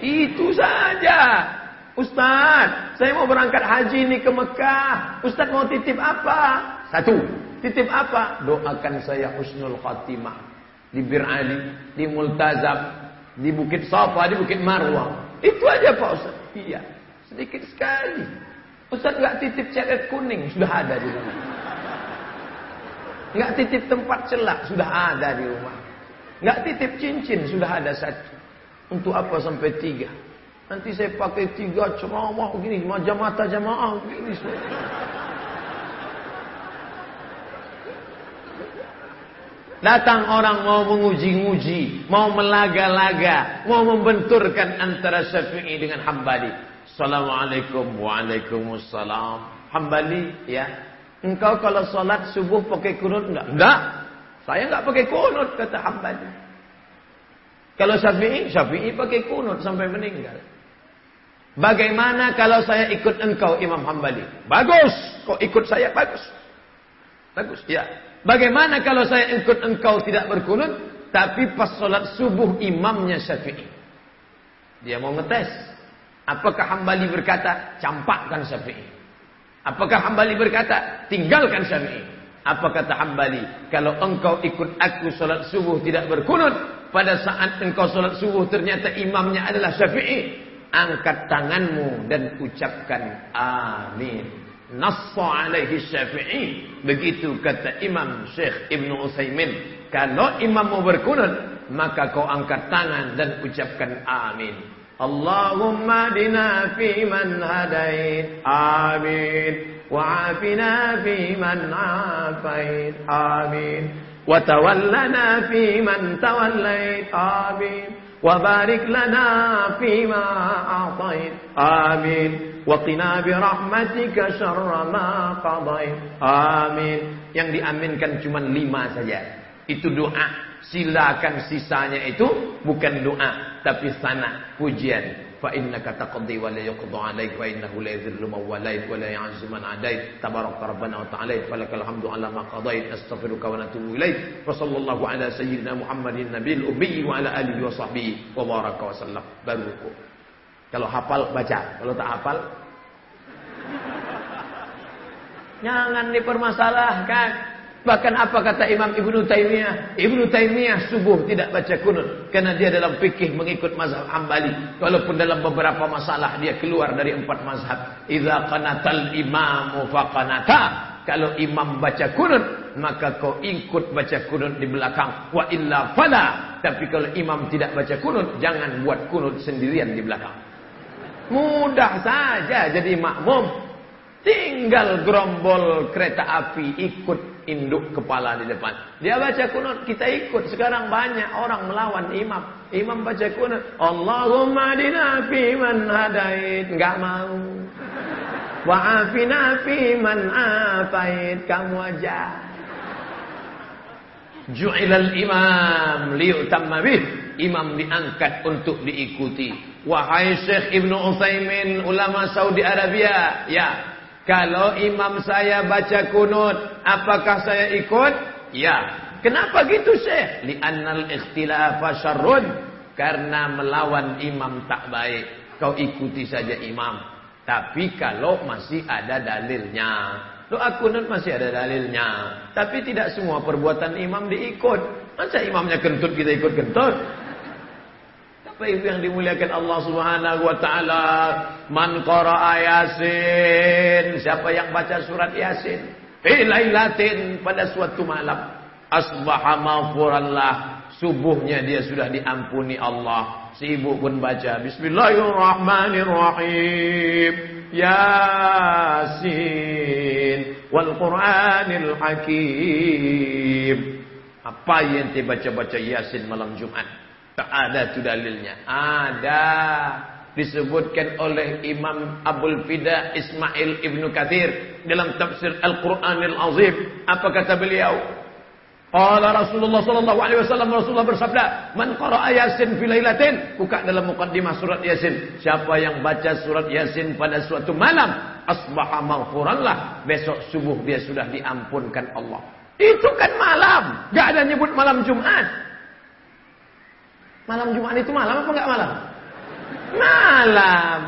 [SPEAKER 1] Itu saja. Ustadz, saya mau berangkat haji ini ke Mekah. Ustadz mau titip apa? Satu. Titip apa? Doakan saya husnul khatimah. Di Bir Ali, di Multazam, di Bukit Safa, di Bukit Marwah. Itu aja Pak Ustadz. Iya. Sedikit sekali. Ustadz nggak titip ceret kuning. Sudah ada di rumah. Nggak titip tempat celak, sudah ada di rumah. Nggak titip cincin, sudah ada satu. Untuk apa sampai tiga? Nanti saya pakai tiga ceramah macam mata jamaah begini. Datang orang mau menguji-nguji, mau melaga-laga, mau membenturkan antara Syafi'i dengan Hambali. Assalamualaikum, waalaikumsalam. Hambali, ya, Engkau kalau sholat subuh pakai kunut enggak? Enggak. Saya enggak pakai kunut kata Hambali. Kalau Syafi'i, Syafi'i pakai kunut sampai meninggal. Bagaimana kalau saya ikut engkau Imam Hambali? Bagus. Kok ikut saya bagus. Bagus, ya. Bagaimana kalau saya ikut engkau tidak berkunut, tapi pas sholat subuh imamnya Syafi'i? Dia mau ngetes. Apakah Hambali berkata, campakkan Syafi'i? Apakah Hambali berkata, tinggalkan Syafi'i? Apa kata Hambali? Kalau engkau ikut aku solat subuh tidak berkunut, pada saat engkau solat subuh ternyata imamnya adalah Syafi'i, angkat tanganmu dan ucapkan amin. Nassa alaihi Syafi'i. Begitu kata Imam Syekh Ibn Utsaimin. Kalau imam mau berkunut, maka kau angkat tangan dan ucapkan amin. اللهم اهدنا فيمن هديت آمين وعافنا فيمن عافيت آمين وتولنا فيمن توليت آمين وبارك لنا فيما أعطيت آمين وقنا برحمتك شر ما قضيت آمين yang diaminkan cuma lima saja itu doa Silakan sisanya itu bukan doa tapi sana pujian. Fa innaka taqdi wa la yuqda 'alaik wa innahu la yadhillu man walait wa la yu'izzu man adait. Tabarak rabbana wa ta'ala falakal hamdu 'ala ma qadait. Astaghfiruka wa natubu ilaik. Wa sallallahu ala sayyidina Muhammadin nabiyil ummi wa ala alihi wa sahbihi wa baraka wa sallam. Baru kalau hafal baca, kalau tak hafal jangan dipermasalahkan. Bahkan apa kata Imam Ibnu Taimiyah? Ibnu Taimiyah subuh tidak baca kunut karena dia dalam fikih mengikut mazhab Hambali. Walaupun dalam beberapa masalah dia keluar dari empat mazhab. Idza qanatal imamu faqanata. Kalau imam baca kunut, maka kau ikut baca kunut di belakang. Wa illa fala. Tapi kalau imam tidak baca kunut, jangan buat kunut sendirian di belakang. Mudah saja jadi makmum. Tinggal gerombol kereta api ikut induk kepala di depan. Dia baca kunut, kita ikut. Sekarang banyak orang melawan imam. Imam baca kunut, Allahumma dina fi man hadait. Enggak mau. Wa'afina fi man afait. Kamu aja. Ju'ilal imam liyutamma bih. Imam diangkat untuk diikuti. Wahai Syekh Ibnu Utsaimin, ulama Saudi Arabia, ya, kalau imam saya baca kunut, apakah saya ikut? Ya. Kenapa gitu Syekh? Li'annal ikhtilafa syarrun. Karena melawan imam tak baik. Kau ikuti saja imam. Tapi kalau masih ada dalilnya. Doa kunut masih ada dalilnya. Tapi tidak semua perbuatan imam diikut. Masa imamnya kentut kita ikut kentut? Apa itu yang dimuliakan Allah Subhanahu wa taala? Man qara'a Yasin. Siapa yang baca surat Yasin? Fi lailatin pada suatu malam. Asbaha maghfurallah. Subuhnya dia sudah diampuni Allah. Si ibu pun baca Bismillahirrahmanirrahim. Yasin wal Qur'anil Hakim. Apa yang dibaca-baca Yasin malam Jumat? Tak ada tu dalilnya. Ada disebutkan oleh Imam Abdul Fida Ismail Ibnu Kathir dalam tafsir Al-Qur'anil Azim. Apa kata beliau? Qala Rasulullah sallallahu alaihi wasallam Rasulullah bersabda, "Man qara'a Yasin fi lailatin." Buka dalam mukaddimah surat Yasin. Siapa yang baca surat Yasin pada suatu malam, asbaha maghfuran lah. Besok subuh dia sudah diampunkan Allah. Itu kan malam, enggak ada nyebut malam Jumat. Malam Jumat itu malam apa enggak malam? Malam.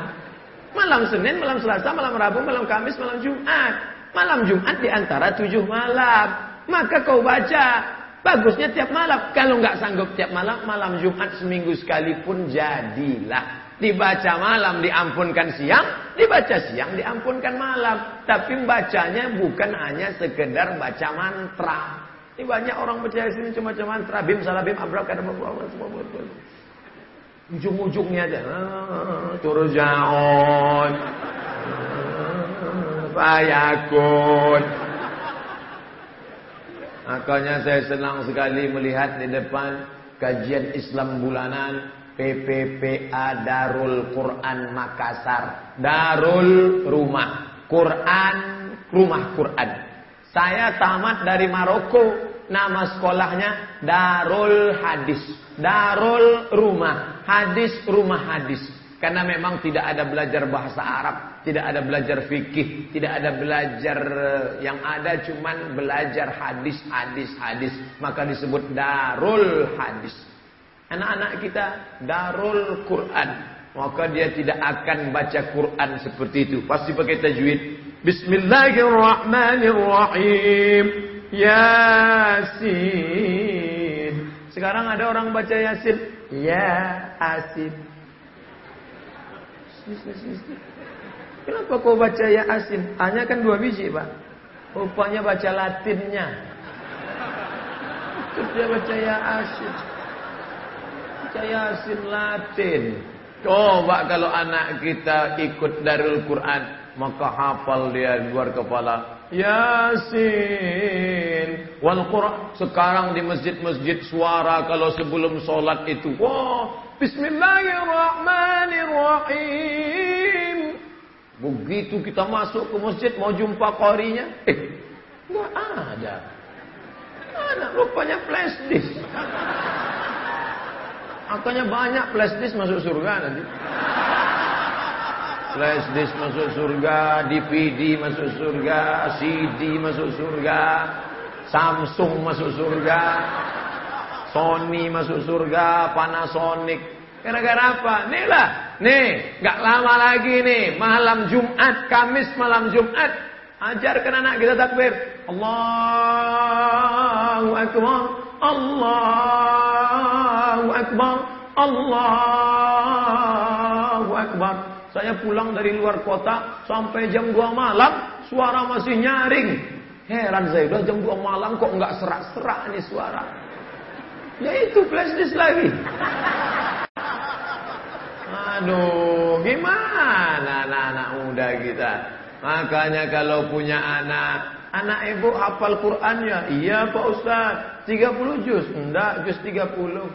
[SPEAKER 1] Malam Senin, malam Selasa, malam Rabu, malam Kamis, malam Jumat. Malam Jumat di antara tujuh malam. Maka kau baca. Bagusnya tiap malam. Kalau enggak sanggup tiap malam, malam Jumat seminggu sekali pun jadilah. Dibaca malam diampunkan siang, dibaca siang diampunkan malam. Tapi bacanya bukan hanya sekedar baca mantra. Ini banyak orang percaya sini cuma cuma mantra bim salabim abrakadabra semua betul. Ujung-ujungnya aja. Ah, turjaon. Fayakun. Makanya saya senang sekali melihat di depan kajian Islam bulanan PPPA Darul Quran Makassar. Darul Rumah. Quran Rumah Quran. Saya tamat dari Maroko Nama sekolahnya Darul Hadis. Darul Rumah. Hadis Rumah Hadis. Karena memang tidak ada belajar bahasa Arab, tidak ada belajar fikih, tidak ada belajar eh, yang ada cuman belajar hadis, hadis, hadis. Maka disebut Darul Hadis. Anak-anak kita Darul Quran. Maka dia tidak akan baca Quran seperti itu. Pasti pakai tajwid. Bismillahirrahmanirrahim. Yasin. Sekarang ada orang baca Yasin. Ya Asin. Kenapa kau baca Ya Asin? Hanya kan dua biji pak. Rupanya baca Latinnya. Terus dia baca Ya Asin. Baca Yasin Latin. Coba kalau anak kita ikut Darul Quran. Maka hafal dia luar kepala. Yasin. Wal Quran. Sekarang di masjid-masjid suara kalau sebelum sholat itu. Wah Bismillahirrahmanirrahim. Begitu kita masuk ke masjid mau jumpa korinya eh nggak ada. Ada rupanya flash disk. Makanya banyak flash masuk surga nanti flash disk masuk surga, DVD masuk surga, CD masuk surga, Samsung masuk surga, Sony masuk surga, Panasonic. Gara-gara apa? Nih lah, nih, gak lama lagi nih, malam Jumat, Kamis malam Jumat, ajarkan anak kita takbir. Allahu Akbar, Allahu Akbar, Allahu Akbar. Saya pulang dari luar kota sampai jam 2 malam suara masih nyaring. Heran saya udah jam 2 malam kok nggak serak-serak nih suara. Ya itu flash disk lagi. Aduh, gimana anak-anak muda kita? Makanya kalau punya anak, anak ibu hafal Quran ya? Iya Pak Ustaz, 30 juz. Enggak, juz 30.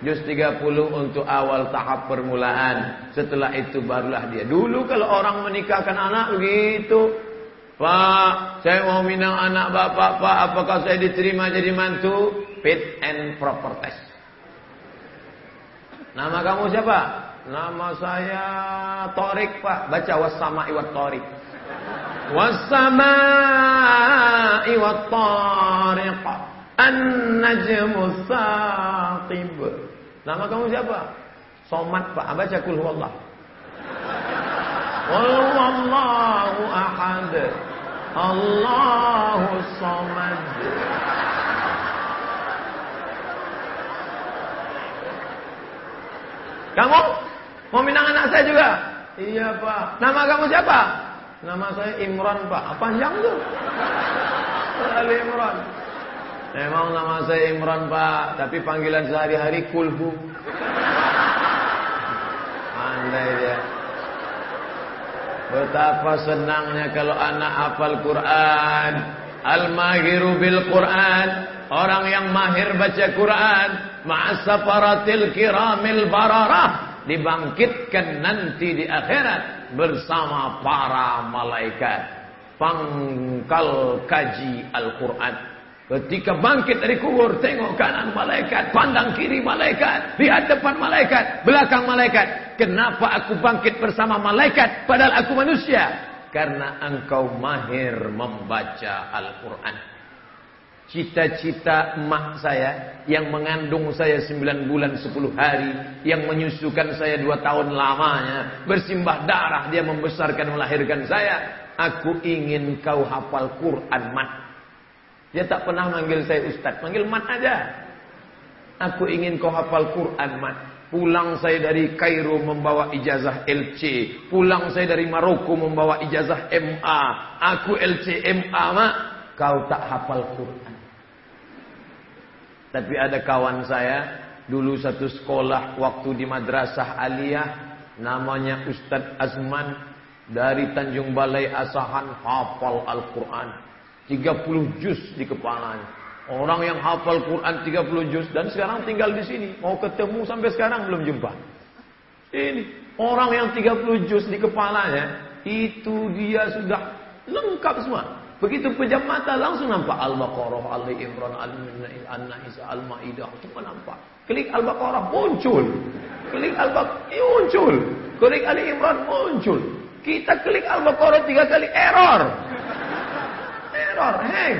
[SPEAKER 1] Juz 30 untuk awal tahap permulaan. Setelah itu barulah dia. Dulu kalau orang menikahkan anak begitu. Pak, saya mau minang anak bapak, Pak. Apakah saya diterima jadi mantu? Fit and proper test. Nama kamu siapa? Nama saya Torik, Pak. Baca wasama iwat Torik. Wasama iwat Torik. An-Najmus Saqib. Nama kamu siapa? Somad Pak. Baca kul huwallah. Wallahu ahad. Allahu samad. Kamu mau minang anak saya juga? Iya pak. Nama kamu siapa? Nama saya Imran pak. Apa yang tuh? Ali Imran. Memang nama saya Imran pak. Tapi panggilan sehari-hari Kulhu. Andai dia. Betapa senangnya kalau anak hafal Quran. Al-mahiru bil Quran. Orang yang mahir baca Quran. Ma'asafaratil kiramil bararah. Dibangkitkan nanti di akhirat. Bersama para malaikat. Pangkal kaji Al-Quran. Ketika bangkit dari kubur, tengok kanan malaikat, pandang kiri malaikat, lihat depan malaikat, belakang malaikat. Kenapa aku bangkit bersama malaikat padahal aku manusia? Karena engkau mahir membaca Al-Quran. Cita-cita emak saya yang mengandung saya 9 bulan 10 hari, yang menyusukan saya 2 tahun lamanya, bersimbah darah dia membesarkan melahirkan saya. Aku ingin kau hafal Quran mat. Dia tak pernah manggil saya ustaz, manggil mat aja. Aku ingin kau hafal Quran mat. Pulang saya dari Kairo membawa ijazah LC. Pulang saya dari Maroko membawa ijazah MA. Aku LC MA mak. Kau tak hafal Quran. Tapi ada kawan saya. Dulu satu sekolah waktu di madrasah aliyah. Namanya Ustadz Azman. Dari Tanjung Balai Asahan hafal Al-Quran. 30 juz di kepalanya. Orang yang hafal Quran 30 juz dan sekarang tinggal di sini. Mau ketemu sampai sekarang belum jumpa. Ini orang yang 30 juz di kepalanya itu dia sudah lengkap semua. Begitu pejam mata langsung nampak Al-Baqarah, Ali Imran, Al-Nisa, Al-Maidah. Cuma nampak. Klik Al-Baqarah muncul. Klik Al-Baqarah muncul. Klik Ali Imran muncul. Kita klik Al-Baqarah tiga kali error error, hang.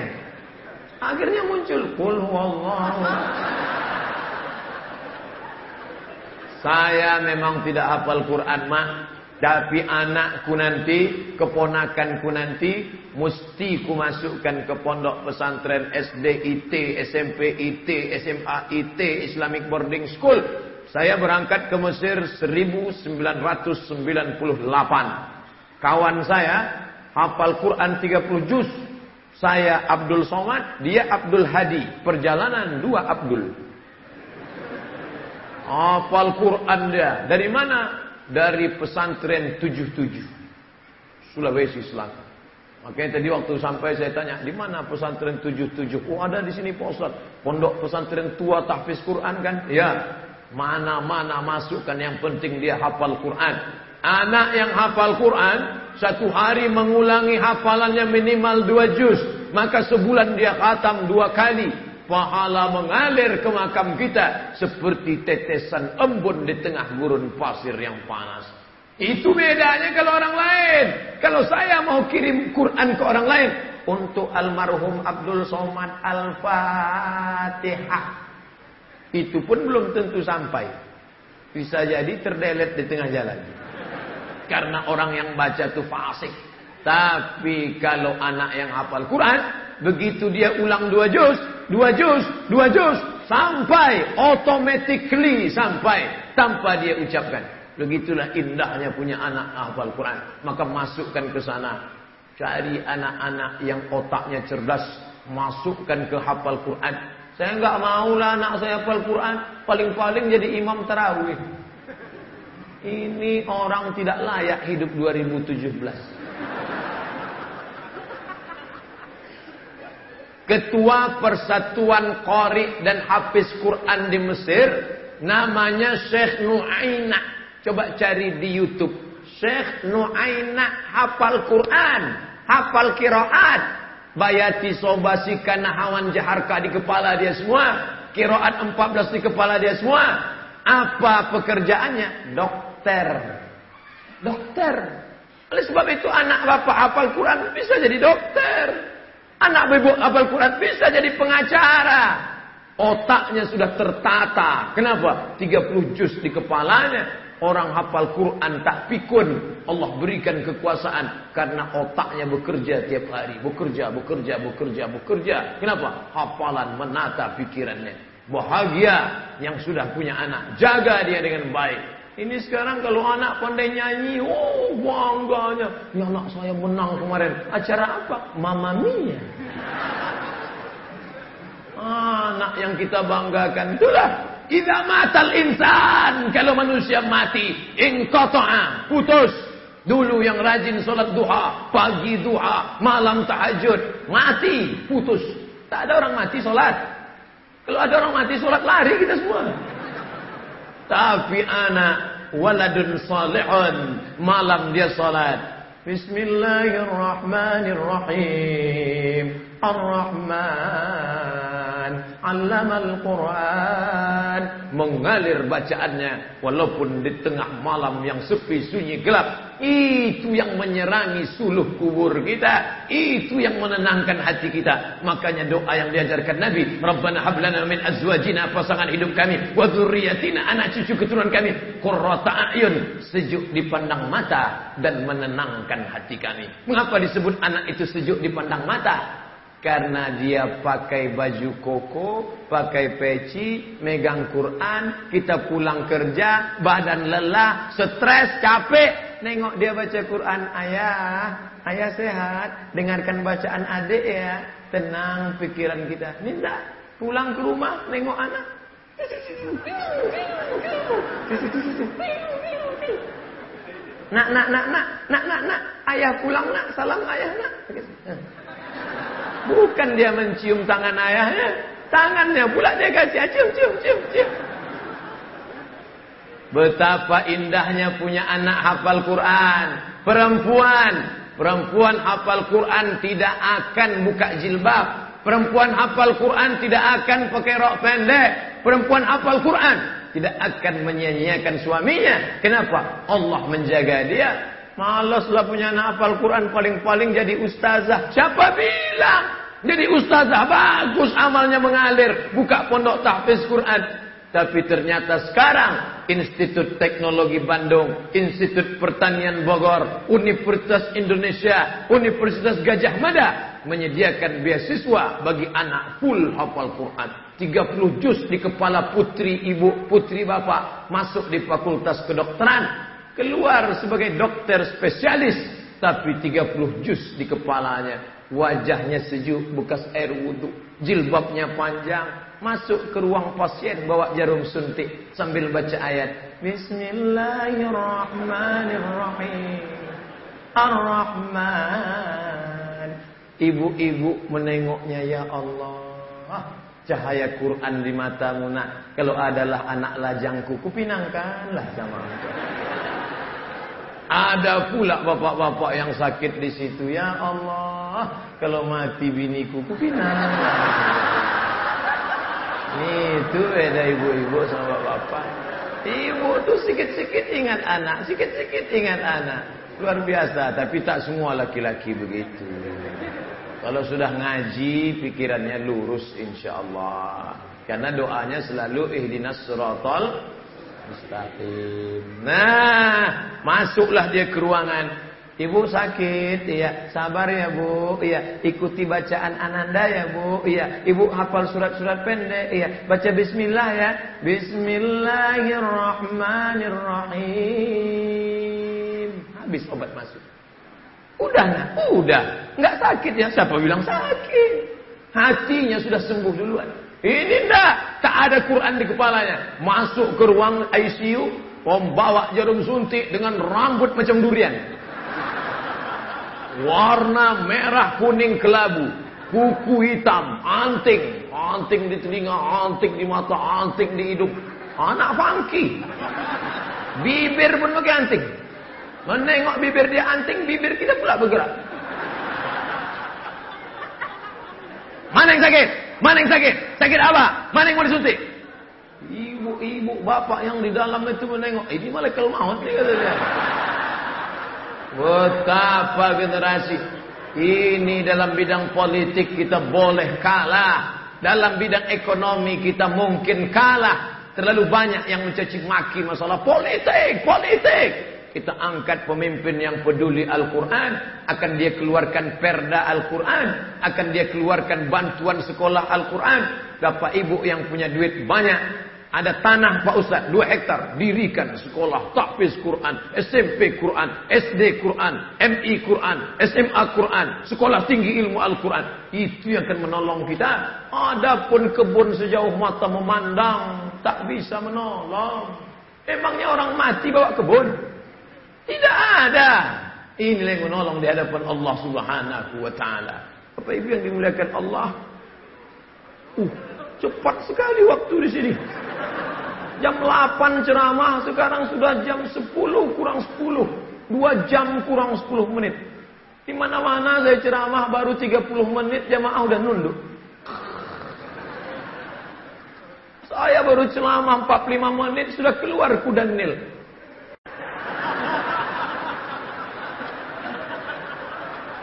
[SPEAKER 1] Akhirnya muncul kul huwallahu. Saya memang tidak hafal Quran mah, tapi anakku nanti, keponakanku nanti, mesti ku masukkan ke pondok pesantren SD IT, SMP IT, SMA IT, Islamic Boarding School. Saya berangkat ke Mesir 1998. Kawan saya hafal Quran 30 juz saya Abdul Somad, dia Abdul Hadi. Perjalanan dua Abdul. Hafal Quran dia. Dari mana? Dari pesantren 77. Sulawesi Selatan. Makanya tadi waktu sampai saya tanya, di mana pesantren 77? Oh ada di sini Pak. Pondok pesantren tua tahfiz Quran kan? Ya. Mana-mana masukkan yang penting dia hafal Quran. Anak yang hafal Quran satu hari mengulangi hafalannya minimal dua juz, maka sebulan dia khatam dua kali. Pahala mengalir ke makam kita seperti tetesan embun di tengah gurun pasir yang panas. Itu bedanya kalau orang lain. Kalau saya mau kirim Quran ke orang lain untuk almarhum Abdul Somad Al-Fatihah. Itu pun belum tentu sampai. Bisa jadi terdelet di tengah jalan. Karena orang yang baca itu fasik. Tapi kalau anak yang hafal Quran, begitu dia ulang dua juz, dua juz, dua juz, sampai automatically sampai tanpa dia ucapkan. Begitulah indahnya punya anak hafal Quran. Maka masukkan ke sana. Cari anak-anak yang otaknya cerdas. Masukkan ke hafal Quran. Saya enggak maulah anak saya hafal Quran. Paling-paling jadi imam tarawih. Ini orang tidak layak hidup 2017. Ketua Persatuan Qori dan Hafiz Quran di Mesir namanya Syekh Nuaina. Coba cari di YouTube. Syekh Nuaina hafal Quran, hafal kiraat. Bayati sobasi hawan jaharka di kepala dia semua. Kiraat 14 di kepala dia semua. Apa pekerjaannya? Dokter dokter. Dokter. Oleh sebab itu anak bapak hafal Quran bisa jadi dokter. Anak bebok hafal Quran bisa jadi pengacara. Otaknya sudah tertata. Kenapa? 30 juz di kepalanya. Orang hafal Quran tak pikun. Allah berikan kekuasaan. Karena otaknya bekerja tiap hari. Bekerja, bekerja, bekerja, bekerja. Kenapa? Hafalan menata pikirannya. Bahagia yang sudah punya anak. Jaga dia dengan baik. Ini sekarang kalau anak pandai nyanyi, oh bangganya. Ya anak saya menang kemarin. Acara apa? Mama Mia. Anak yang kita banggakan. Itulah. Idza matal insan. Kalau manusia mati. Inqata'a. Putus. Dulu yang rajin sholat duha. Pagi duha. Malam tahajud. Mati. Putus. Tak ada orang mati sholat. Kalau ada orang mati sholat lari kita semua. Tapi anak waladun salihun. Malam dia salat. Bismillahirrahmanirrahim. Ar-Rahman. Allamal Quran. Mengalir bacaannya. Walaupun di tengah malam yang sepi sunyi gelap. Itu yang menyerangi suluh kubur kita. Itu yang menenangkan hati kita. Makanya doa yang diajarkan Nabi. Rabbana hablana min azwajina pasangan hidup kami. Wa dzurriyyatina anak cucu keturunan kami. Qurrata ayun. Sejuk dipandang mata. Dan menenangkan hati kami. Mengapa disebut anak itu sejuk dipandang mata? Karena dia pakai baju koko, pakai peci, megang Quran, kita pulang kerja, badan lelah, stres, capek, nengok dia baca Quran, ayah, ayah sehat, dengarkan bacaan adik ya, tenang pikiran kita. Minta pulang ke rumah, nengok anak. Nak, nak, nak, nak, nak, nak, nak, ayah pulang nak, salam ayah nak. Bukan dia mencium tangan ayahnya. Tangannya pula dia kasih cium, cium, cium, cium. Betapa indahnya punya anak hafal Quran. Perempuan. Perempuan hafal Quran tidak akan buka jilbab. Perempuan hafal Quran tidak akan pakai rok pendek. Perempuan hafal Quran tidak akan menyia-nyiakan suaminya. Kenapa? Allah menjaga dia. Malaslah punya anak hafal Quran paling-paling jadi ustazah. Siapa bilang? Jadi ustazah bagus amalnya mengalir. Buka pondok tahfiz Quran. Tapi ternyata sekarang Institut Teknologi Bandung, Institut Pertanian Bogor, Universitas Indonesia, Universitas Gajah Mada menyediakan beasiswa bagi anak full hafal Quran. 30 juz di kepala putri ibu, putri bapak masuk di fakultas kedokteran keluar sebagai dokter spesialis tapi 30 juz di kepalanya wajahnya sejuk bekas air wudhu. Jilbabnya panjang. Masuk ke ruang pasien bawa jarum suntik sambil baca ayat. Bismillahirrahmanirrahim. Ar-Rahman. Ibu-ibu menengoknya ya Allah Cahaya Quran di matamu nak. Kalau adalah anak lajangku Kupinangkanlah sama ada pula bapak-bapak yang sakit di situ. Ya Allah, kalau mati biniku, ku pinang. Itu beda ibu-ibu sama bapak. Ibu tuh sikit-sikit ingat anak, sikit-sikit ingat anak. Luar biasa, tapi tak semua laki-laki begitu. Kalau sudah ngaji, pikirannya lurus insya Allah. Karena doanya selalu ihdinas suratul mustaqim. Nah, masuklah dia ke ruangan. Ibu sakit, iya. Sabar ya bu, iya. Ikuti bacaan ananda ya bu, iya. Ibu hafal surat-surat pendek, iya. Baca Bismillah ya. Bismillahirrahmanirrahim. Habis obat masuk. Udah nak, udah. Nggak sakit ya. Siapa bilang sakit? Hatinya sudah sembuh duluan. Ini enggak, tak ada Quran di kepalanya. Masuk ke ruang ICU, membawa jarum suntik dengan rambut macam durian. Warna merah kuning kelabu, kuku hitam, anting, anting di telinga, anting di mata, anting di hidung. Anak funky. Bibir pun pakai anting. Menengok bibir dia anting, bibir kita pula bergerak. Mana yang sakit? Mana yang sakit? Sakit apa? Mana yang mau disuntik? Ibu-ibu, bapak yang di dalam itu menengok. Ini malaikat maut nih katanya. Betapa generasi. Ini dalam bidang politik kita boleh kalah. Dalam bidang ekonomi kita mungkin kalah. Terlalu banyak yang mencaci maki masalah politik, politik. Kita angkat pemimpin yang peduli Al-Quran. Akan dia keluarkan perda Al-Quran. Akan dia keluarkan bantuan sekolah Al-Quran. Bapak ibu yang punya duit banyak. Ada tanah Pak Ustaz, 2 hektar. Dirikan sekolah tahfiz Quran, SMP Quran, SD Quran, MI Quran, SMA Quran, sekolah tinggi ilmu Al-Quran. Itu yang akan menolong kita. Adapun kebun sejauh mata memandang, tak bisa menolong. Emangnya orang mati bawa kebun? Tidak ada. Inilah yang menolong di hadapan Allah Subhanahu wa taala. Apa ibu yang dimuliakan Allah? Uh, cepat sekali waktu di sini. Jam 8 ceramah, sekarang sudah jam 10 kurang 10. 2 jam kurang 10 menit. Di mana-mana saya ceramah baru 30 menit jamaah udah nunduk. Saya baru ceramah 45 menit sudah keluar kuda nil.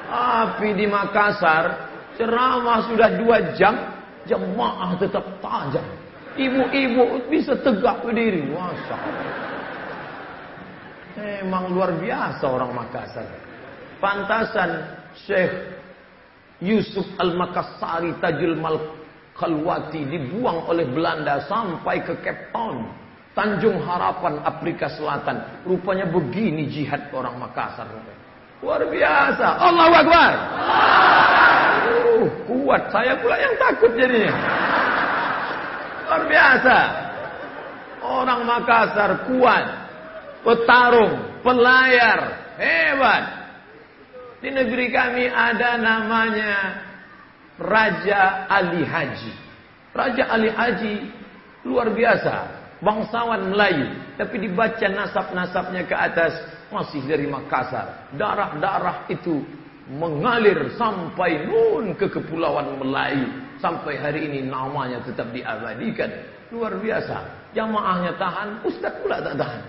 [SPEAKER 1] Tapi di Makassar ceramah sudah 2 jam, jemaah tetap tajam. Ibu-ibu bisa tegak berdiri. Masa. Memang luar biasa orang Makassar. Pantasan Syekh Yusuf Al-Makassari Tajul Mal dibuang oleh Belanda sampai ke Cape Town. Tanjung Harapan Afrika Selatan. Rupanya begini jihad orang Makassar. Luar biasa. Allah Akbar. Uh, kuat. Saya pula yang takut jadinya. Luar biasa. Orang Makassar kuat. Petarung, pelayar, hebat. Di negeri kami ada namanya Raja Ali Haji. Raja Ali Haji luar biasa. Bangsawan Melayu. Tapi dibaca nasab-nasabnya ke atas. Masih dari Makassar. Darah-darah itu mengalir sampai nun ke kepulauan Melayu. Sampai hari ini namanya tetap diabadikan. Luar biasa. Jamaahnya tahan, ustaz pula tak tahan.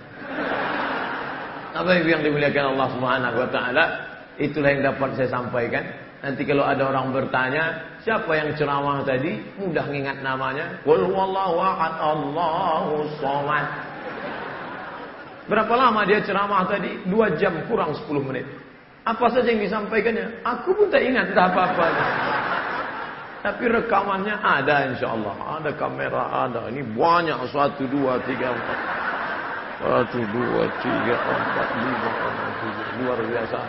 [SPEAKER 1] Apa yang dimuliakan Allah Subhanahu wa taala, itulah yang dapat saya sampaikan. Nanti kalau ada orang bertanya, siapa yang ceramah tadi? Mudah mengingat namanya. Qul huwallahu Allahu. Berapa lama dia ceramah tadi? Dua jam kurang 10 menit. Apa saja yang disampaikannya? Aku pun tak ingat tak apa-apa. Tapi rekamannya ada insya Allah. Ada kamera, ada. Ini banyak. Satu, dua, tiga, empat. Satu, dua, tiga, empat, lima, enam, tujuh. Luar biasa.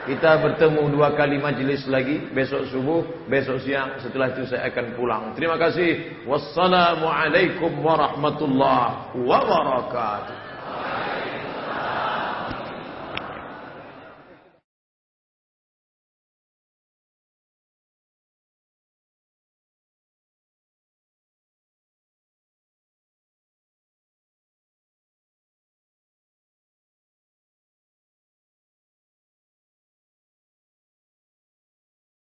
[SPEAKER 1] Kita bertemu dua kali majlis lagi. Besok subuh, besok siang. Setelah itu saya akan pulang. Terima kasih. Wassalamualaikum warahmatullahi wabarakatuh.